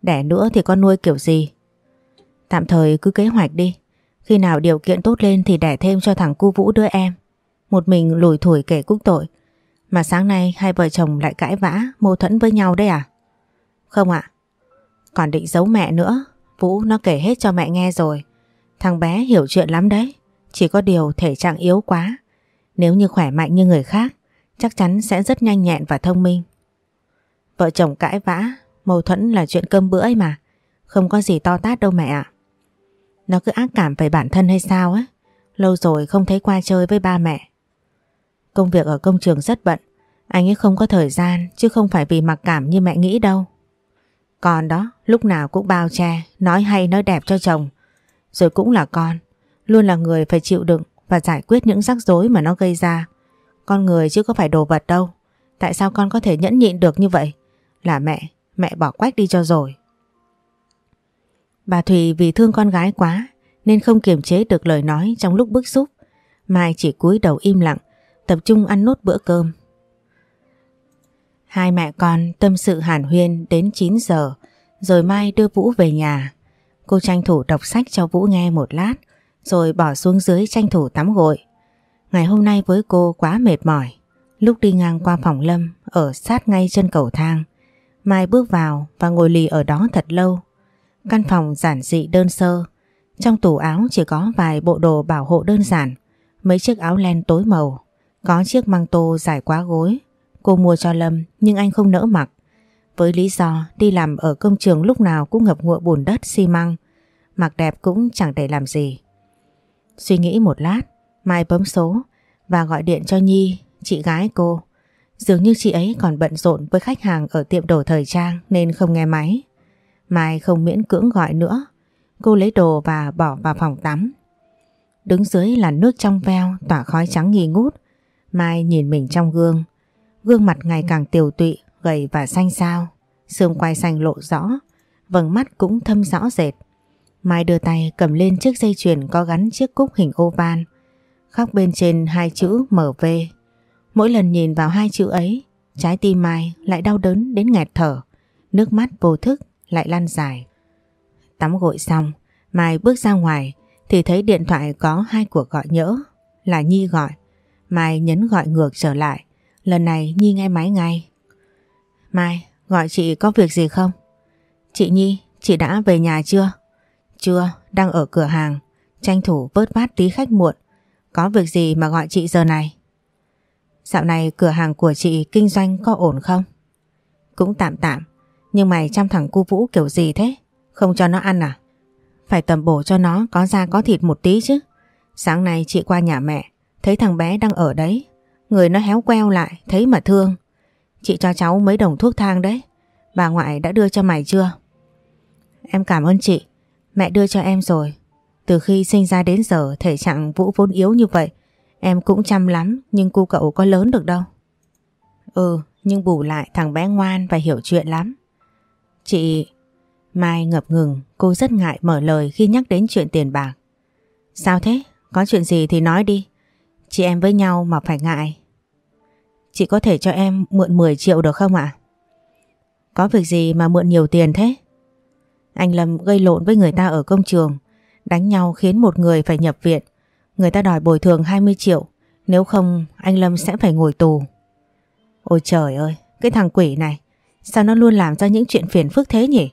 Đẻ nữa thì con nuôi kiểu gì? Tạm thời cứ kế hoạch đi. Khi nào điều kiện tốt lên thì đẻ thêm cho thằng cu vũ đứa em. Một mình lùi thủi kể cúc tội. Mà sáng nay hai vợ chồng lại cãi vã, mâu thuẫn với nhau đấy à? Không ạ. Còn định giấu mẹ nữa. Vũ nó kể hết cho mẹ nghe rồi. Thằng bé hiểu chuyện lắm đấy. Chỉ có điều thể trạng yếu quá. Nếu như khỏe mạnh như người khác, chắc chắn sẽ rất nhanh nhẹn và thông minh. Vợ chồng cãi vã, mâu thuẫn là chuyện cơm bữa ấy mà. Không có gì to tát đâu mẹ ạ. Nó cứ ác cảm về bản thân hay sao ấy. Lâu rồi không thấy qua chơi với ba mẹ. Công việc ở công trường rất bận. Anh ấy không có thời gian chứ không phải vì mặc cảm như mẹ nghĩ đâu. Còn đó, lúc nào cũng bao che, nói hay nói đẹp cho chồng. Rồi cũng là con, luôn là người phải chịu đựng và giải quyết những rắc rối mà nó gây ra. Con người chứ có phải đồ vật đâu. Tại sao con có thể nhẫn nhịn được như vậy? Là mẹ, mẹ bỏ quách đi cho rồi. Bà Thùy vì thương con gái quá nên không kiềm chế được lời nói trong lúc bức xúc. Mai chỉ cúi đầu im lặng, tập trung ăn nốt bữa cơm. Hai mẹ con tâm sự hàn huyên đến 9 giờ, rồi Mai đưa Vũ về nhà. Cô tranh thủ đọc sách cho Vũ nghe một lát, rồi bỏ xuống dưới tranh thủ tắm gội. Ngày hôm nay với cô quá mệt mỏi. Lúc đi ngang qua phòng Lâm ở sát ngay chân cầu thang, Mai bước vào và ngồi lì ở đó thật lâu. Căn phòng giản dị đơn sơ, trong tủ áo chỉ có vài bộ đồ bảo hộ đơn giản, mấy chiếc áo len tối màu, có chiếc măng tô dài quá gối. Cô mua cho Lâm nhưng anh không nỡ mặc. Với lý do đi làm ở công trường lúc nào cũng ngập ngụa bùn đất xi măng, mặc đẹp cũng chẳng để làm gì. Suy nghĩ một lát, Mai bấm số và gọi điện cho Nhi, chị gái cô. Dường như chị ấy còn bận rộn với khách hàng ở tiệm đồ thời trang nên không nghe máy. Mai không miễn cưỡng gọi nữa. Cô lấy đồ và bỏ vào phòng tắm. Đứng dưới là nước trong veo tỏa khói trắng nghi ngút. Mai nhìn mình trong gương. Gương mặt ngày càng tiều tụy, gầy và xanh xao. Xương quai xanh lộ rõ, vầng mắt cũng thâm rõ rệt. Mai đưa tay cầm lên chiếc dây chuyền có gắn chiếc cúc hình oval. Khắc bên trên hai chữ MV. Mỗi lần nhìn vào hai chữ ấy, trái tim Mai lại đau đớn đến nghẹt thở. Nước mắt vô thức lại lăn dài. Tắm gội xong, Mai bước ra ngoài thì thấy điện thoại có hai cuộc gọi nhỡ. Là Nhi gọi. Mai nhấn gọi ngược trở lại. Lần này Nhi nghe máy ngay. Mai, gọi chị có việc gì không? Chị Nhi, chị đã về nhà chưa? Chưa, đang ở cửa hàng. Tranh thủ vớt vát tí khách muộn. Có việc gì mà gọi chị giờ này? Dạo này cửa hàng của chị kinh doanh có ổn không? Cũng tạm tạm. Nhưng mày chăm thẳng cu vũ kiểu gì thế? Không cho nó ăn à? Phải tầm bổ cho nó có da có thịt một tí chứ. Sáng nay chị qua nhà mẹ, thấy thằng bé đang ở đấy. Người nó héo queo lại, thấy mà thương. Chị cho cháu mấy đồng thuốc thang đấy. Bà ngoại đã đưa cho mày chưa? Em cảm ơn chị. Mẹ đưa cho em rồi. Từ khi sinh ra đến giờ thể trạng Vũ vốn yếu như vậy. Em cũng chăm lắm nhưng cu cậu có lớn được đâu. Ừ, nhưng bù lại thằng bé ngoan và hiểu chuyện lắm. Chị... Mai ngập ngừng, cô rất ngại mở lời khi nhắc đến chuyện tiền bạc. Sao thế? Có chuyện gì thì nói đi. Chị em với nhau mà phải ngại. Chị có thể cho em mượn 10 triệu được không ạ? Có việc gì mà mượn nhiều tiền thế? Anh Lâm gây lộn với người ta ở công trường, đánh nhau khiến một người phải nhập viện. Người ta đòi bồi thường 20 triệu, nếu không anh Lâm sẽ phải ngồi tù. Ôi trời ơi, cái thằng quỷ này, sao nó luôn làm ra những chuyện phiền phức thế nhỉ?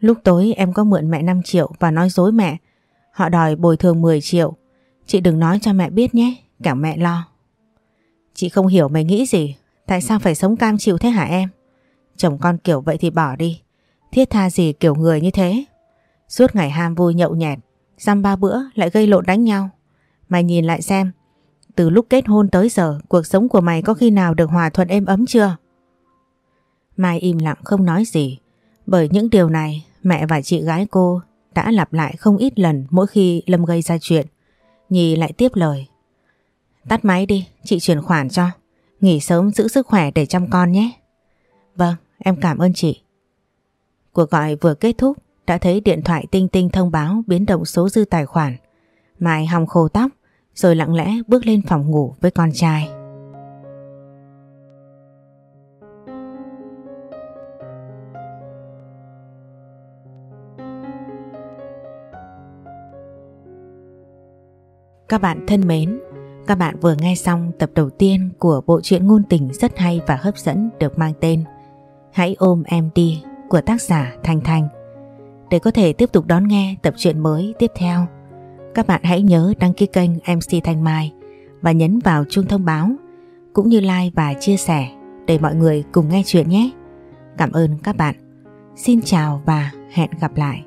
Lúc tối em có mượn mẹ 5 triệu và nói dối mẹ. Họ đòi bồi thường 10 triệu. Chị đừng nói cho mẹ biết nhé, cả mẹ lo. Chị không hiểu mày nghĩ gì, tại sao phải sống cam chịu thế hả em? Chồng con kiểu vậy thì bỏ đi, thiết tha gì kiểu người như thế. Suốt ngày ham vui nhậu nhẹt, dăm ba bữa lại gây lộn đánh nhau. Mày nhìn lại xem, từ lúc kết hôn tới giờ cuộc sống của mày có khi nào được hòa thuận êm ấm chưa? Mai im lặng không nói gì, bởi những điều này mẹ và chị gái cô đã lặp lại không ít lần mỗi khi Lâm gây ra chuyện. Nhi lại tiếp lời. Tắt máy đi, chị chuyển khoản cho. Nghỉ sớm giữ sức khỏe để chăm con nhé. Vâng, em cảm ơn chị. Cuộc gọi vừa kết thúc đã thấy điện thoại tinh tinh thông báo biến động số dư tài khoản. Mai hòng khô tóc rồi lặng lẽ bước lên phòng ngủ với con trai. Các bạn thân mến, các bạn vừa nghe xong tập đầu tiên của bộ truyện ngôn tình rất hay và hấp dẫn được mang tên Hãy ôm em đi của tác giả Thanh Thanh. Để có thể tiếp tục đón nghe tập truyện mới tiếp theo, các bạn hãy nhớ đăng ký kênh MC Thanh Mai và nhấn vào chuông thông báo cũng như like và chia sẻ để mọi người cùng nghe chuyện nhé. Cảm ơn các bạn. Xin chào và hẹn gặp lại.